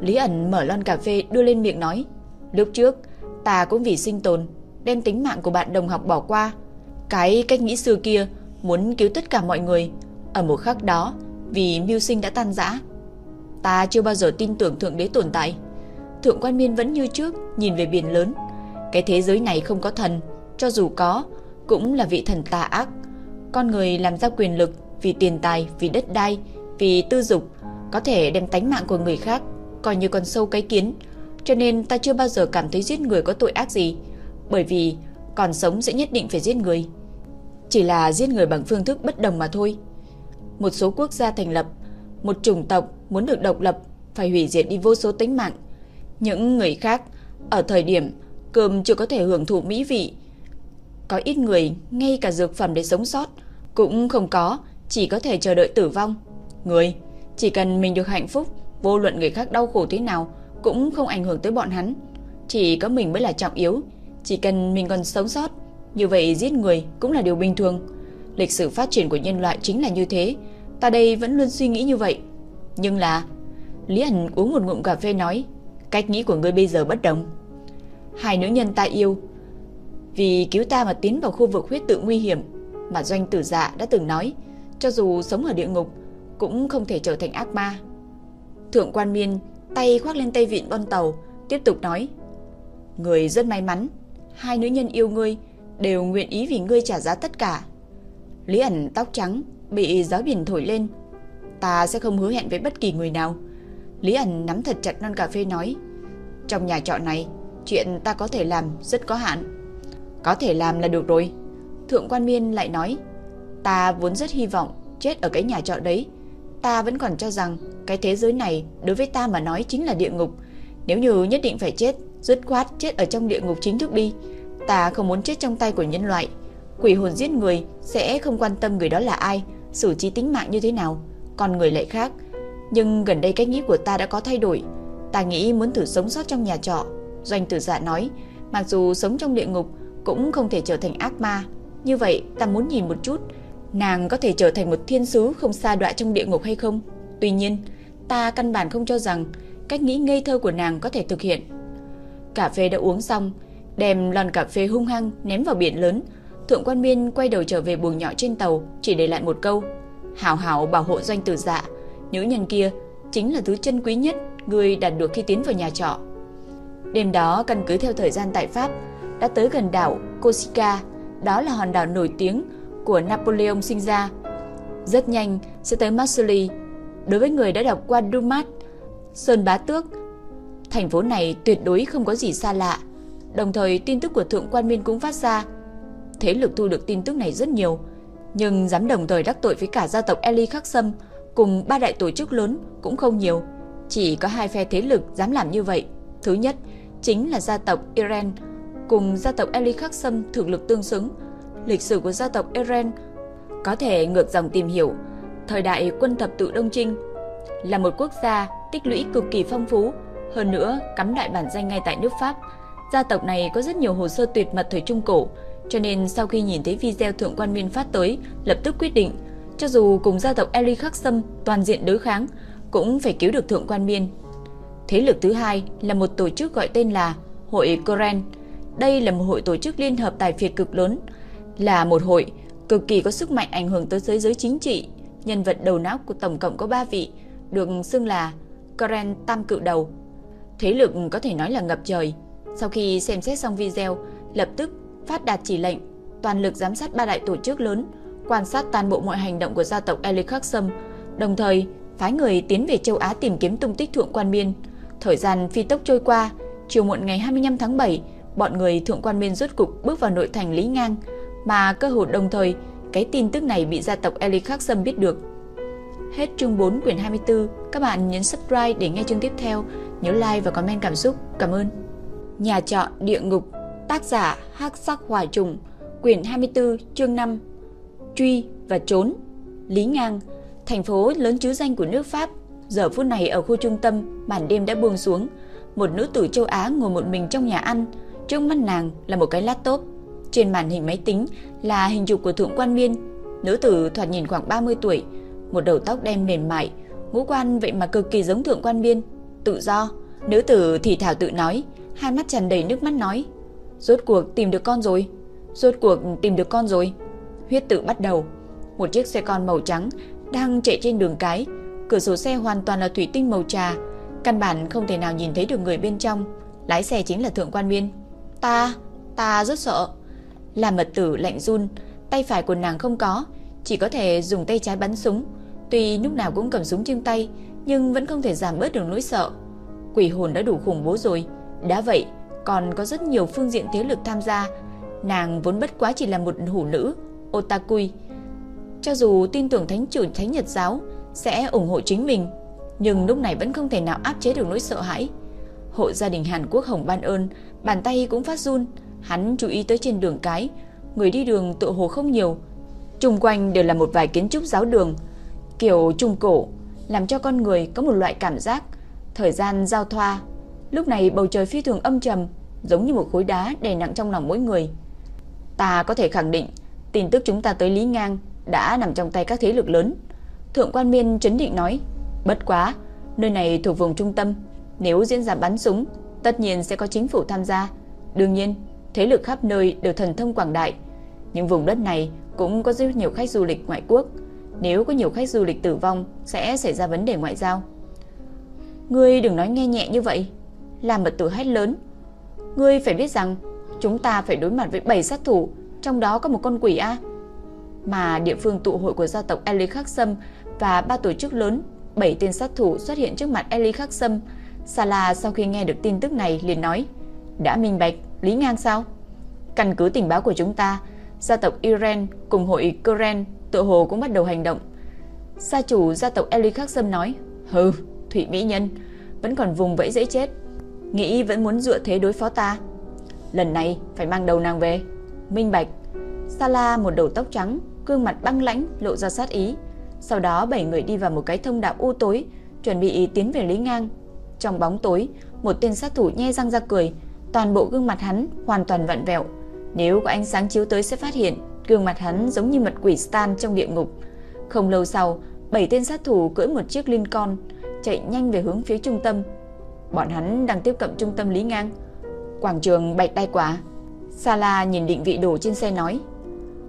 Lý ẩn mở lon cà phê đưa lên miệng nói. Lúc trước, ta cũng vì sinh tồn, đem tính mạng của bạn đồng học bỏ qua. Cái cách nghĩ xưa kia, muốn cứu tất cả mọi người. Ở một khắc đó, vì mưu sinh đã tan rã. Ta chưa bao giờ tin tưởng Thượng Đế tồn tại. Thượng Quan Miên vẫn như trước, nhìn về biển lớn. Cái thế giới này không có thần, cho dù có, cũng là vị thần tà ác. Con người làm ra quyền lực vì tiền tài, vì đất đai, vì tư dục, có thể đem tánh mạng của người khác coi như con sâu cái kiến. Cho nên ta chưa bao giờ cảm thấy giết người có tội ác gì, bởi vì còn sống sẽ nhất định phải giết người. Chỉ là giết người bằng phương thức bất đồng mà thôi. Một số quốc gia thành lập, một chủng tộc muốn được độc lập phải hủy diệt đi vô số tính mạng. Những người khác ở thời điểm cơm chưa có thể hưởng thụ mỹ vị, có ít người ngay cả dược phẩm để sống sót cũng không có, chỉ có thể chờ đợi tử vong. Người, chỉ cần mình được hạnh phúc, vô luận người khác đau khổ thế nào cũng không ảnh hưởng tới bọn hắn. Chỉ có mình mới là trọng yếu, chỉ cần mình còn sống sót, như vậy giết người cũng là điều bình thường. Lịch sử phát triển của nhân loại chính là như thế, ta đây vẫn luôn suy nghĩ như vậy. Nhưng là... Lý Ảnh uống một ngụm cà phê nói, cách nghĩ của ngươi bây giờ bất đồng. Hai nữ nhân ta yêu, vì cứu ta mà tiến vào khu vực huyết tự nguy hiểm, mà doanh tử dạ đã từng nói, cho dù sống ở địa ngục, cũng không thể trở thành ác ma. Thượng quan miên tay khoác lên tay vịn con tàu, tiếp tục nói, Người rất may mắn, hai nữ nhân yêu ngươi đều nguyện ý vì ngươi trả giá tất cả. Lý ẩn tóc trắng bị gió biển thổi lên, ta sẽ không hứa hẹn với bất kỳ người nào. Lý ẩn nắm thật chặt non cà phê nói, trong nhà trọ này, chuyện ta có thể làm rất có hạn. Có thể làm là được rồi. Thượng quan miên lại nói, ta vốn rất hy vọng chết ở cái nhà trọ đấy. Ta vẫn còn cho rằng cái thế giới này đối với ta mà nói chính là địa ngục. Nếu như nhất định phải chết, dứt khoát chết ở trong địa ngục chính thức đi. Ta không muốn chết trong tay của nhân loại. Quỷ hồn giết người sẽ không quan tâm người đó là ai, xử trí tính mạng như thế nào, còn người lại khác. Nhưng gần đây cách nghĩ của ta đã có thay đổi. Ta nghĩ muốn thử sống sót trong nhà trọ. Doanh tử dạ nói, mặc dù sống trong địa ngục cũng không thể trở thành ác ma. Như vậy ta muốn nhìn một chút, nàng có thể trở thành một thiên sứ không xa đọa trong địa ngục hay không? Tuy nhiên, ta căn bản không cho rằng cách nghĩ ngây thơ của nàng có thể thực hiện. Cà phê đã uống xong, đem lon cà phê hung hăng ném vào biển lớn. Thượng quan miên quay đầu trở về buồng nhỏ trên tàu, chỉ để lại một câu. Hảo hảo bảo hộ doanh tử dạ, nữ nhân kia chính là thứ chân quý nhất người đạt được khi tiến vào nhà trọ. Đêm đó căn cứ theo thời gian tại Pháp, đã tới gần đảo Corsica, đó là hòn đảo nổi tiếng của Napoleon sinh ra. Rất nhanh sẽ tới Marseille. Đối với người đã đọc qua Dumas, Sơn Bá Tước, thành phố này tuyệt đối không có gì xa lạ. Đồng thời tin tức của Thượng quan Miên cũng phát ra. Thế lực thu được tin tức này rất nhiều, nhưng dám đồng thời đắc tội với cả gia tộc Eli Khắc Sâm cùng ba đại tổ chức lớn cũng không nhiều. Chỉ có hai phe thế lực dám làm như vậy, Thứ nhất, chính là gia tộc Iren cùng gia tộc Eli Khắc Sâm thực lực tương xứng. Lịch sử của gia tộc Eren có thể ngược dòng tìm hiểu, thời đại quân thập tự Đông Trinh là một quốc gia tích lũy cực kỳ phong phú, hơn nữa cắm đại bản danh ngay tại nước Pháp. Gia tộc này có rất nhiều hồ sơ tuyệt mật thời Trung Cổ, cho nên sau khi nhìn thấy video thượng quan miên phát tới, lập tức quyết định, cho dù cùng gia tộc Eli Khắc Sâm toàn diện đối kháng, cũng phải cứu được thượng quan miên. Thế lực thứ hai là một tổ chức gọi tên là Hội Koren. Đây là một hội tổ chức liên hợp tài phiệt cực lớn, là một hội cực kỳ có sức mạnh ảnh hưởng tới giới giới chính trị. Nhân vật đầu não của tổng cộng có 3 vị, được xưng là Karen Tam Cự Đầu. Thế lực có thể nói là ngập trời. Sau khi xem xét xong video, lập tức phát đạt chỉ lệnh, toàn lực giám sát ba đại tổ chức lớn, quan sát toàn bộ mọi hành động của gia tộc Eli đồng thời phái người tiến về châu Á tìm kiếm tung tích thượng quan miên. Thời gian phi tốc trôi qua, chiều muộn ngày 25 tháng 7, bọn người thượng quan miên rốt cục bước vào nội thành Lý Ngang, mà cơ hội đồng thời cái tin tức này bị gia tộc Eli Khắc Sâm biết được. Hết chương 4 quyển 24, các bạn nhấn subscribe để nghe chương tiếp theo, nhớ like và comment cảm xúc. Cảm ơn. Nhà trọ địa ngục, tác giả Hắc Sắc Hỏa Trùng, quyển 24, chương 5. Truy và trốn. Lý Ngang, thành phố lớn chứ danh của nước Pháp, giờ phút này ở khu trung tâm, màn đêm đã buông xuống, một nữ tử châu Á ngồi một mình trong nhà ăn, trước mắt nàng là một cái laptop. Trên màn hình máy tính là hình chụp của thượng quan Miên, nữ tử thoạt nhìn khoảng 30 tuổi, một đầu tóc đen mềm mại, ngũ quan vậy mà cực kỳ giống thượng quan Miên, tự do. Nữ tử thì thảo tự nói, hai mắt tràn đầy nước mắt nói: "Rốt cuộc tìm được con rồi, rốt cuộc tìm được con rồi." Huyết tự bắt đầu. Một chiếc xe con màu trắng đang chạy trên đường cái, cửa sổ xe hoàn toàn là thủy tinh màu trà, căn bản không thể nào nhìn thấy được người bên trong. Lái xe chính là thượng quan Miên. "Ta, ta rất sợ." Là mật tử lạnh run, tay phải của nàng không có, chỉ có thể dùng tay trái bắn súng. Tuy lúc nào cũng cầm súng trên tay, nhưng vẫn không thể giảm bớt được nỗi sợ. Quỷ hồn đã đủ khủng bố rồi, đã vậy còn có rất nhiều phương diện thế lực tham gia. Nàng vốn bất quá chỉ là một hủ nữ, otakui. Cho dù tin tưởng thánh chủ thánh Nhật giáo sẽ ủng hộ chính mình, nhưng lúc này vẫn không thể nào áp chế được nỗi sợ hãi. Hộ gia đình Hàn Quốc Hồng Ban ơn, bàn tay cũng phát run, hắn chú ý tới trên đường cái, người đi đường tựa hồ không nhiều, Trung quanh đều là một vài kiến trúc giáo đường, kiểu trung cổ, làm cho con người có một loại cảm giác thời gian giao thoa. Lúc này bầu trời phi thường âm trầm, giống như một khối đá đè nặng trong lòng mỗi người. Ta có thể khẳng định, tin tức chúng ta tới Lý Ngang đã nằm trong tay các thế lực lớn. Thượng quan Miên chấn định nói, bất quá, nơi này thuộc vùng trung tâm, nếu diễn ra bắn súng, tất nhiên sẽ có chính phủ tham gia. Đương nhiên, thế lực khắp nơi đều thần thông quảng đại, nhưng vùng đất này cũng có rất nhiều khách du lịch ngoại quốc. Nếu có nhiều khách du lịch tử vong, sẽ xảy ra vấn đề ngoại giao. Ngươi đừng nói nghe nhẹ như vậy. Làm mật tử hét lớn. Ngươi phải biết rằng, chúng ta phải đối mặt với 7 sát thủ, trong đó có một con quỷ A. Mà địa phương tụ hội của gia tộc Eli Khắc Sâm và ba tổ chức lớn, 7 tên sát thủ xuất hiện trước mặt Eli Khắc Sâm. Sala sau khi nghe được tin tức này liền nói, đã minh bạch, Lý Ngang sao? Căn cứ tình báo của chúng ta, gia tộc Iren cùng hội Koren tự hồ cũng bắt đầu hành động. Gia chủ gia tộc Eli Khắc Sâm nói, hừ, Thủy Mỹ Nhân, vẫn còn vùng vẫy dễ chết. Nghĩ vẫn muốn dựa thế đối phó ta. Lần này phải mang đầu nàng về. Minh Bạch, Sala một đầu tóc trắng, gương mặt băng lãnh lộ ra sát ý. Sau đó bảy người đi vào một cái thông đạo u tối, chuẩn bị tiến về Lý Ngang. Trong bóng tối, một tên sát thủ nhe răng ra cười, toàn bộ gương mặt hắn hoàn toàn vặn vẹo, nếu có ánh sáng chiếu tới sẽ phát hiện gương mặt hắn giống như mật quỷ Stan trong địa ngục. Không lâu sau, bảy tên sát thủ cưỡi một chiếc Lincoln chạy nhanh về hướng phía trung tâm. Bọn hắn đang tiếp cận trung tâm Lý Ngang. Quảng trường bạch đai quả. Sala nhìn định vị đồ trên xe nói.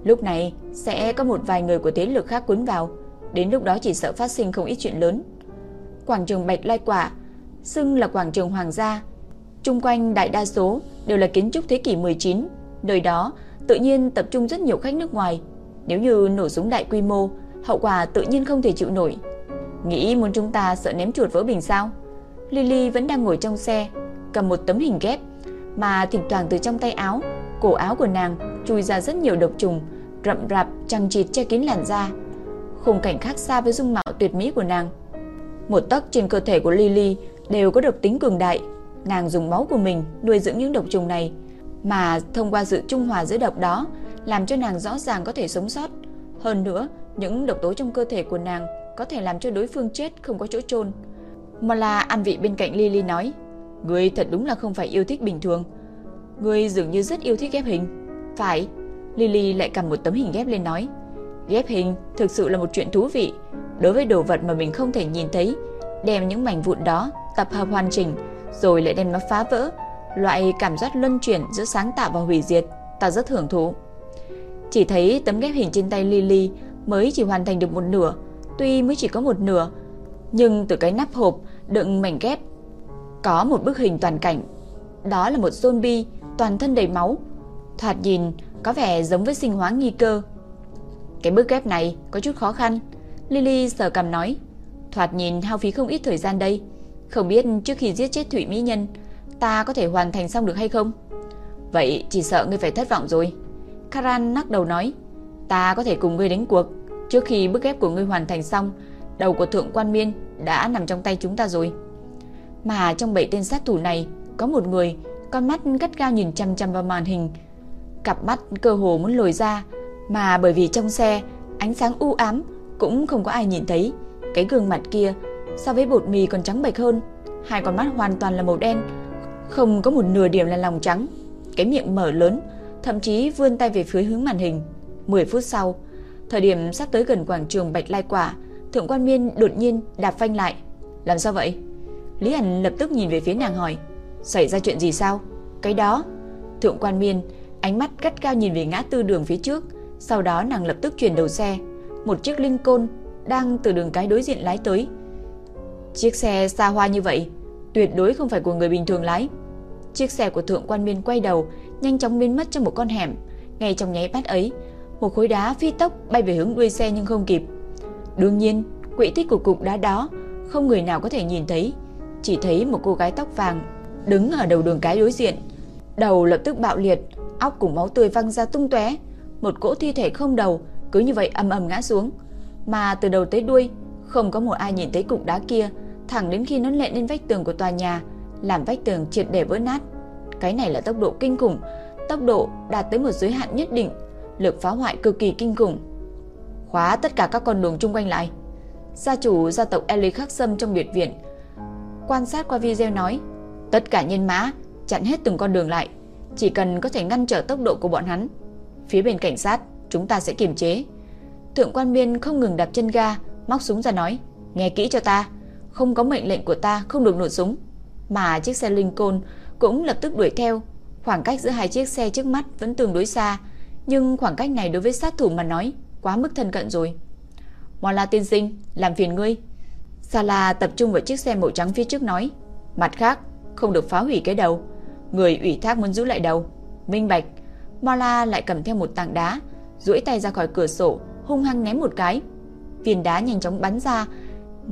Lúc này sẽ có một vài người của thế lực khác cuốn vào. Đến lúc đó chỉ sợ phát sinh không ít chuyện lớn. Quảng trường bạch lai quả, xưng là quảng trường hoàng gia. Trung quanh đại đa số đều là kiến trúc thế kỷ 19 Nơi đó tự nhiên tập trung rất nhiều khách nước ngoài. Nếu như nổ súng đại quy mô, hậu quả tự nhiên không thể chịu nổi. Nghĩ muốn chúng ta sợ ném chuột vỡ bình sao? Lily vẫn đang ngồi trong xe, cầm một tấm hình ghép, mà thỉnh thoảng từ trong tay áo, cổ áo của nàng chui ra rất nhiều độc trùng, rậm rạp chằng chịt che kín làn da. Khung cảnh khác xa với dung mạo tuyệt mỹ của nàng. Một tấc trên cơ thể của Lily đều có độc tính cường đại. nàng dùng máu của mình nuôi dưỡng những độc trùng này, mà thông qua sự trung hòa giữa độc đó, làm cho nàng rõ ràng có thể sống sót. Hơn nữa, những độc tố trong cơ thể của nàng có thể làm cho đối phương chết không có chỗ chôn. Mola an vị bên cạnh Lily nói, Ngươi thật đúng là không phải yêu thích bình thường. Ngươi dường như rất yêu thích ghép hình. Phải. Lily lại cầm một tấm hình ghép lên nói, Ghép hình thực sự là một chuyện thú vị. Đối với đồ vật mà mình không thể nhìn thấy, đem những mảnh vụn đó tập hợp hoàn chỉnh, rồi lại đem nó phá vỡ. Loại cảm giác luân chuyển giữa sáng tạo và hủy diệt, ta rất hưởng thụ. Chỉ thấy tấm ghép hình trên tay Lily mới chỉ hoàn thành được một nửa, tuy mới chỉ có một nửa, nhưng từ cái nắp hộp đựng mảnh ghép có một bức hình toàn cảnh. Đó là một zombie toàn thân đầy máu, thoạt nhìn có vẻ giống với sinh hóa nghi cơ. Cái bức ghép này có chút khó khăn, Lily sờ cằm nói, thoạt nhìn hao phí không ít thời gian đây, không biết trước khi giết chết Thủy Mỹ Nhân, ta có thể hoàn thành xong được hay không? Vậy chỉ sợ ngươi phải thất vọng rồi. Karan nắc đầu nói, ta có thể cùng ngươi đánh cuộc, trước khi bức ghép của ngươi hoàn thành xong, đầu của thượng quan miên đã nằm trong tay chúng ta rồi. Mà trong bảy tên sát thủ này, có một người, con mắt gắt gao nhìn chăm chăm vào màn hình, cặp mắt cơ hồ muốn lồi ra, mà bởi vì trong xe ánh sáng u ám cũng không có ai nhìn thấy, cái gương mặt kia so với bột mì còn trắng bệch hơn, hai con mắt hoàn toàn là màu đen, không có một nửa điểm là lòng trắng, cái miệng mở lớn, thậm chí vươn tay về phía hướng màn hình. 10 phút sau, thời điểm sắp tới gần quảng trường Bạch Lai Quả, Thượng quan Miên đột nhiên đạp phanh lại. Làm sao vậy? Lý Ảnh lập tức nhìn về phía nàng hỏi, xảy ra chuyện gì sao? Cái đó. Thượng quan Miên ánh mắt gắt cao nhìn về ngã tư đường phía trước, sau đó nàng lập tức chuyển đầu xe, một chiếc lincoln đang từ đường cái đối diện lái tới. Chiếc xe xa hoa như vậy, tuyệt đối không phải của người bình thường lái. Chiếc xe của thượng quan miên quay đầu, nhanh chóng biến mất trong một con hẻm. Ngay trong nháy mắt ấy, một khối đá phi tốc bay về hướng đuôi xe nhưng không kịp. Đương nhiên, quỹ tích của cục đá đó không người nào có thể nhìn thấy, chỉ thấy một cô gái tóc vàng đứng ở đầu đường cái đối diện. Đầu lập tức bạo liệt, óc cùng máu tươi văng ra tung tóe, một cỗ thi thể không đầu cứ như vậy ầm ầm ngã xuống, mà từ đầu tới đuôi không có một ai nhìn thấy cục đá kia, thẳng đến khi nó lện lên vách tường của tòa nhà, làm vách tường triệt để vỡ nát. Cái này là tốc độ kinh khủng, tốc độ đạt tới một giới hạn nhất định, lực phá hoại cực kỳ kinh khủng. Khóa tất cả các con đường chung quanh lại. Gia chủ gia tộc Eli Khắc Sâm trong biệt viện quan sát qua video nói, tất cả nhân mã chặn hết từng con đường lại, chỉ cần có thể ngăn trở tốc độ của bọn hắn. Phía bên cảnh sát, chúng ta sẽ kiềm chế. Thượng quan Miên không ngừng đạp chân ga, móc súng ra nói, nghe kỹ cho ta, không có mệnh lệnh của ta không được nổ súng. Mà chiếc xe Lincoln cũng lập tức đuổi theo, khoảng cách giữa hai chiếc xe trước mắt vẫn tương đối xa, nhưng khoảng cách này đối với sát thủ mà nói quá mức thân cận rồi. Mola tiên sinh, làm phiền ngươi. Sala tập trung vào chiếc xe màu trắng phía trước nói, mặt khác, không được phá hủy cái đầu. Người ủy thác muốn giữ lại đầu. Minh bạch, Mola lại cầm theo một tảng đá, duỗi tay ra khỏi cửa sổ, hung hăng ném một cái. Viên đá nhanh chóng bắn ra,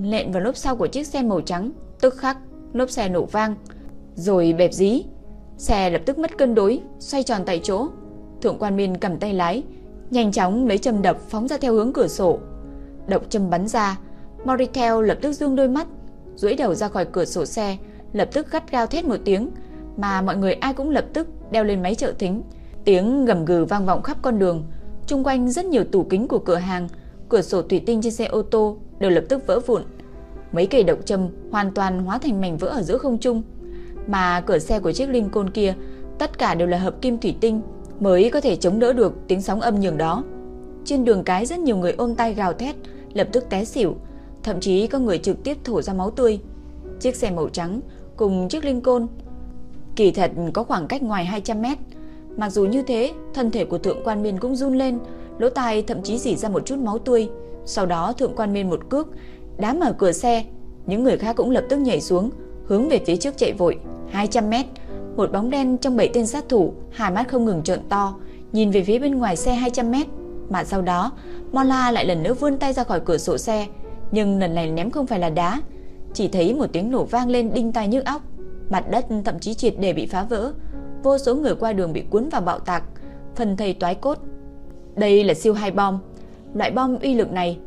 lện vào lốp sau của chiếc xe màu trắng, tức khắc lốp xe nổ vang, rồi bẹp dí. Xe lập tức mất cân đối, xoay tròn tại chỗ. Thượng quan Miên cầm tay lái, nhanh chóng lấy châm đập phóng ra theo hướng cửa sổ. Độc châm bắn ra, Moritel lập tức dương đôi mắt, duỗi đầu ra khỏi cửa sổ xe, lập tức gắt gao thét một tiếng, mà mọi người ai cũng lập tức đeo lên máy trợ thính. Tiếng gầm gừ vang vọng khắp con đường, chung quanh rất nhiều tủ kính của cửa hàng, cửa sổ thủy tinh trên xe ô tô đều lập tức vỡ vụn. Mấy cây động châm hoàn toàn hóa thành mảnh vỡ ở giữa không trung, mà cửa xe của chiếc Lincoln kia tất cả đều là hợp kim thủy tinh mới có thể chống đỡ được tiếng sóng âm nhường đó. Trên đường cái rất nhiều người ôm tay gào thét, lập tức té xỉu, thậm chí có người trực tiếp thổ ra máu tươi. Chiếc xe màu trắng cùng chiếc Lincoln kỳ thật có khoảng cách ngoài 200 mét, Mặc dù như thế, thân thể của thượng quan miên cũng run lên, lỗ tai thậm chí rỉ ra một chút máu tươi. Sau đó thượng quan miên một cước, đá mở cửa xe. Những người khác cũng lập tức nhảy xuống, hướng về phía trước chạy vội. 200 mét, một bóng đen trong bảy tên sát thủ, hai mắt không ngừng trợn to, nhìn về phía bên ngoài xe 200 mét. Mà sau đó, Mola lại lần nữa vươn tay ra khỏi cửa sổ xe, nhưng lần này ném không phải là đá, chỉ thấy một tiếng nổ vang lên đinh tai nhức óc, mặt đất thậm chí triệt để bị phá vỡ, vô số người qua đường bị cuốn vào bạo tạc, phần thầy toái cốt. Đây là siêu hai bom. Loại bom uy lực này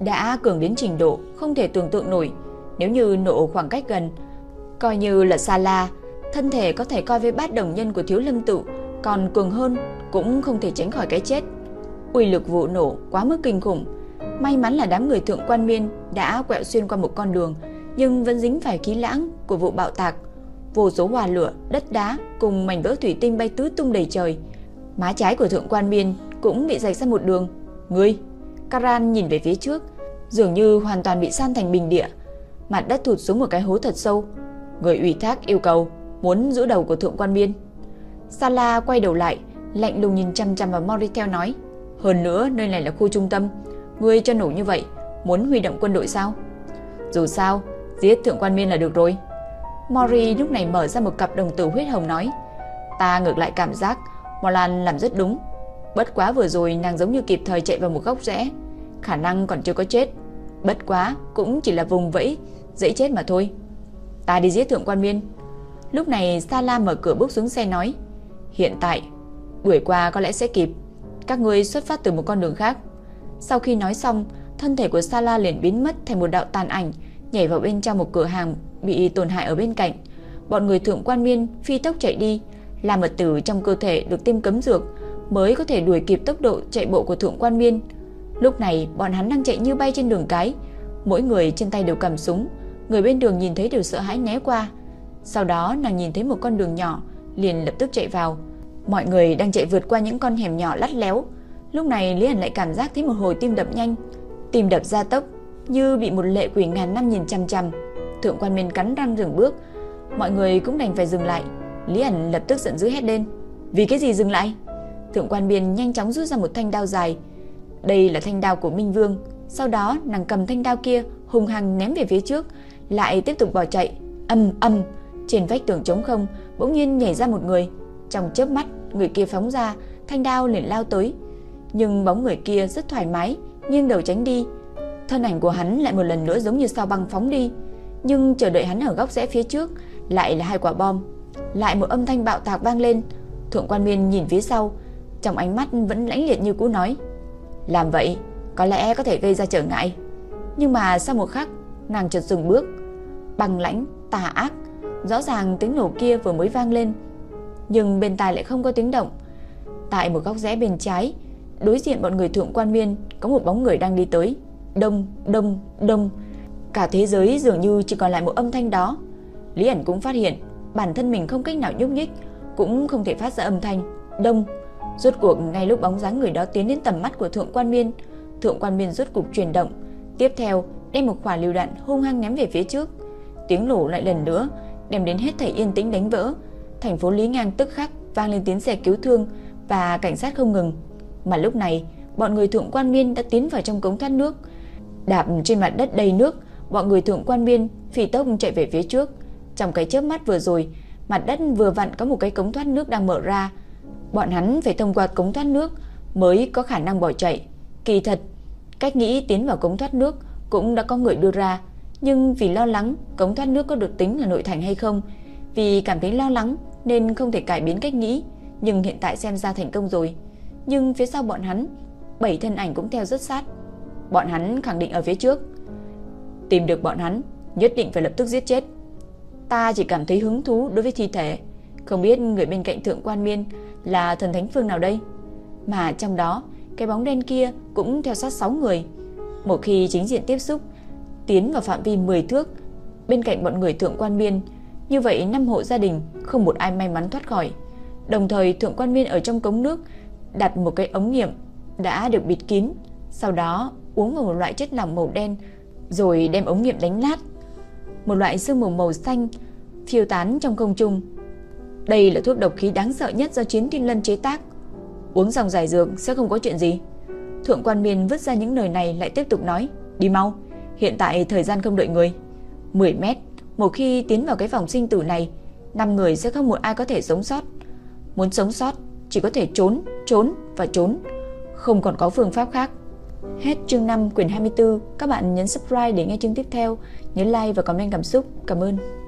đã cường đến trình độ không thể tưởng tượng nổi. Nếu như nổ khoảng cách gần, coi như là xa la thân thể có thể coi với bát đồng nhân của thiếu lâm tự, còn cường hơn cũng không thể tránh khỏi cái chết. Uy lực vụ nổ quá mức kinh khủng. May mắn là đám người thượng quan miên đã quẹo xuyên qua một con đường, nhưng vẫn dính phải khí lãng của vụ bạo tạc. Vô số hòa lửa, đất đá cùng mảnh vỡ thủy tinh bay tứ tung đầy trời. Má trái của thượng quan miên cũng bị rạch ra một đường. Ngươi! Karan nhìn về phía trước, dường như hoàn toàn bị san thành bình địa. Mặt đất thụt xuống một cái hố thật sâu. Người ủy thác yêu cầu muốn giữ đầu của thượng quan biên. Sala quay đầu lại, lạnh lùng nhìn chăm chăm vào Moritel nói: "Hơn nữa, nơi này là khu trung tâm, ngươi cho nổ như vậy, muốn huy động quân đội sao?" "Dù sao, giết thượng quan biên là được rồi." Mori lúc này mở ra một cặp đồng tử huyết hồng nói: "Ta ngược lại cảm giác Molan làm rất đúng, bất quá vừa rồi nàng giống như kịp thời chạy vào một góc rẽ, khả năng còn chưa có chết, bất quá cũng chỉ là vùng vẫy dễ chết mà thôi." "Ta đi giết thượng quan miên." Lúc này sa la mở cửa bước xuống xe nói: "Hiện tại, đuổi qua có lẽ sẽ kịp, các ngươi xuất phát từ một con đường khác." Sau khi nói xong, thân thể của sa la liền biến mất thành một đạo tàn ảnh, nhảy vào bên trong một cửa hàng bị tổn hại ở bên cạnh. Bọn người thượng quan miên phi tốc chạy đi, làm mật tử trong cơ thể được tiêm cấm dược mới có thể đuổi kịp tốc độ chạy bộ của thượng quan miên. Lúc này, bọn hắn đang chạy như bay trên đường cái, mỗi người trên tay đều cầm súng, người bên đường nhìn thấy đều sợ hãi né qua. Sau đó nàng nhìn thấy một con đường nhỏ, liền lập tức chạy vào. Mọi người đang chạy vượt qua những con hẻm nhỏ lắt léo. Lúc này Lý Ảnh lại cảm giác thấy một hồi tim đập nhanh, tim đập gia tốc, như bị một lệ quỷ ngàn năm nhìn chằm chằm. Thượng quan Miên cắn răng dừng bước, mọi người cũng đành phải dừng lại. Lý Ảnh lập tức giận dữ hét lên: "Vì cái gì dừng lại?" Thượng quan biên nhanh chóng rút ra một thanh đao dài. Đây là thanh đao của Minh Vương. Sau đó nàng cầm thanh đao kia hùng hăng ném về phía trước, lại tiếp tục bỏ chạy. Âm âm, trên vách tường trống không, bỗng nhiên nhảy ra một người. Trong chớp mắt, người kia phóng ra, thanh đao liền lao tới. Nhưng bóng người kia rất thoải mái, nghiêng đầu tránh đi. Thân ảnh của hắn lại một lần nữa giống như sao băng phóng đi, nhưng chờ đợi hắn ở góc rẽ phía trước lại là hai quả bom. Lại một âm thanh bạo tạc vang lên. Thượng quan Miên nhìn phía sau, trong ánh mắt vẫn lãnh liệt như cũ nói: "Làm vậy có lẽ có thể gây ra trở ngại." Nhưng mà sau một khắc, nàng chợt dừng bước, bằng lãnh, tà ác, rõ ràng tiếng nổ kia vừa mới vang lên, nhưng bên tai lại không có tiếng động. Tại một góc rẽ bên trái, đối diện bọn người thượng quan miên có một bóng người đang đi tới. Đông, đông, đông. Cả thế giới dường như chỉ còn lại một âm thanh đó. Lý ẩn cũng phát hiện bản thân mình không cách nào nhúc nhích, cũng không thể phát ra âm thanh. Đông. Rốt cuộc ngay lúc bóng dáng người đó tiến đến tầm mắt của thượng quan miên, thượng quan miên rốt cục chuyển động, tiếp theo đem một quả lưu đạn hung hăng ném về phía trước. Tiếng nổ lại lần nữa đem đến hết thảy yên tĩnh đánh vỡ. Thành phố Lý Ngang tức khắc vang lên tiếng xe cứu thương và cảnh sát không ngừng. Mà lúc này, bọn người thượng quan miên đã tiến vào trong cống thoát nước. Đạp trên mặt đất đầy nước, bọn người thượng quan miên phi tốc chạy về phía trước. Trong cái chớp mắt vừa rồi, mặt đất vừa vặn có một cái cống thoát nước đang mở ra. Bọn hắn phải thông qua cống thoát nước mới có khả năng bỏ chạy. Kỳ thật, cách nghĩ tiến vào cống thoát nước cũng đã có người đưa ra, nhưng vì lo lắng cống thoát nước có được tính là nội thành hay không, vì cảm thấy lo lắng nên không thể cải biến cách nghĩ, nhưng hiện tại xem ra thành công rồi. Nhưng phía sau bọn hắn, bảy thân ảnh cũng theo rất sát. Bọn hắn khẳng định ở phía trước. Tìm được bọn hắn, nhất định phải lập tức giết chết. Ta chỉ cảm thấy hứng thú đối với thi thể, không biết người bên cạnh thượng quan miên là thần thánh phương nào đây. Mà trong đó, cái bóng đen kia cũng theo sát 6 người. Một khi chính diện tiếp xúc, tiến vào phạm vi 10 thước, bên cạnh bọn người thượng quan miên, như vậy năm hộ gia đình không một ai may mắn thoát khỏi. Đồng thời thượng quan miên ở trong cống nước đặt một cái ống nghiệm đã được bịt kín, sau đó uống vào một loại chất lỏng màu đen rồi đem ống nghiệm đánh nát. Một loại sương mù màu xanh phiêu tán trong không trung. Đây là thuốc độc khí đáng sợ nhất do Chiến Thiên Lân chế tác. Uống dòng giải dược sẽ không có chuyện gì. Thượng quan miên vứt ra những lời này lại tiếp tục nói, đi mau, hiện tại thời gian không đợi người. 10 mét, một khi tiến vào cái vòng sinh tử này, năm người sẽ không một ai có thể sống sót. Muốn sống sót, chỉ có thể trốn, trốn và trốn, không còn có phương pháp khác. Hết chương 5 quyển 24, các bạn nhấn subscribe để nghe chương tiếp theo, nhớ like và comment cảm xúc. Cảm ơn.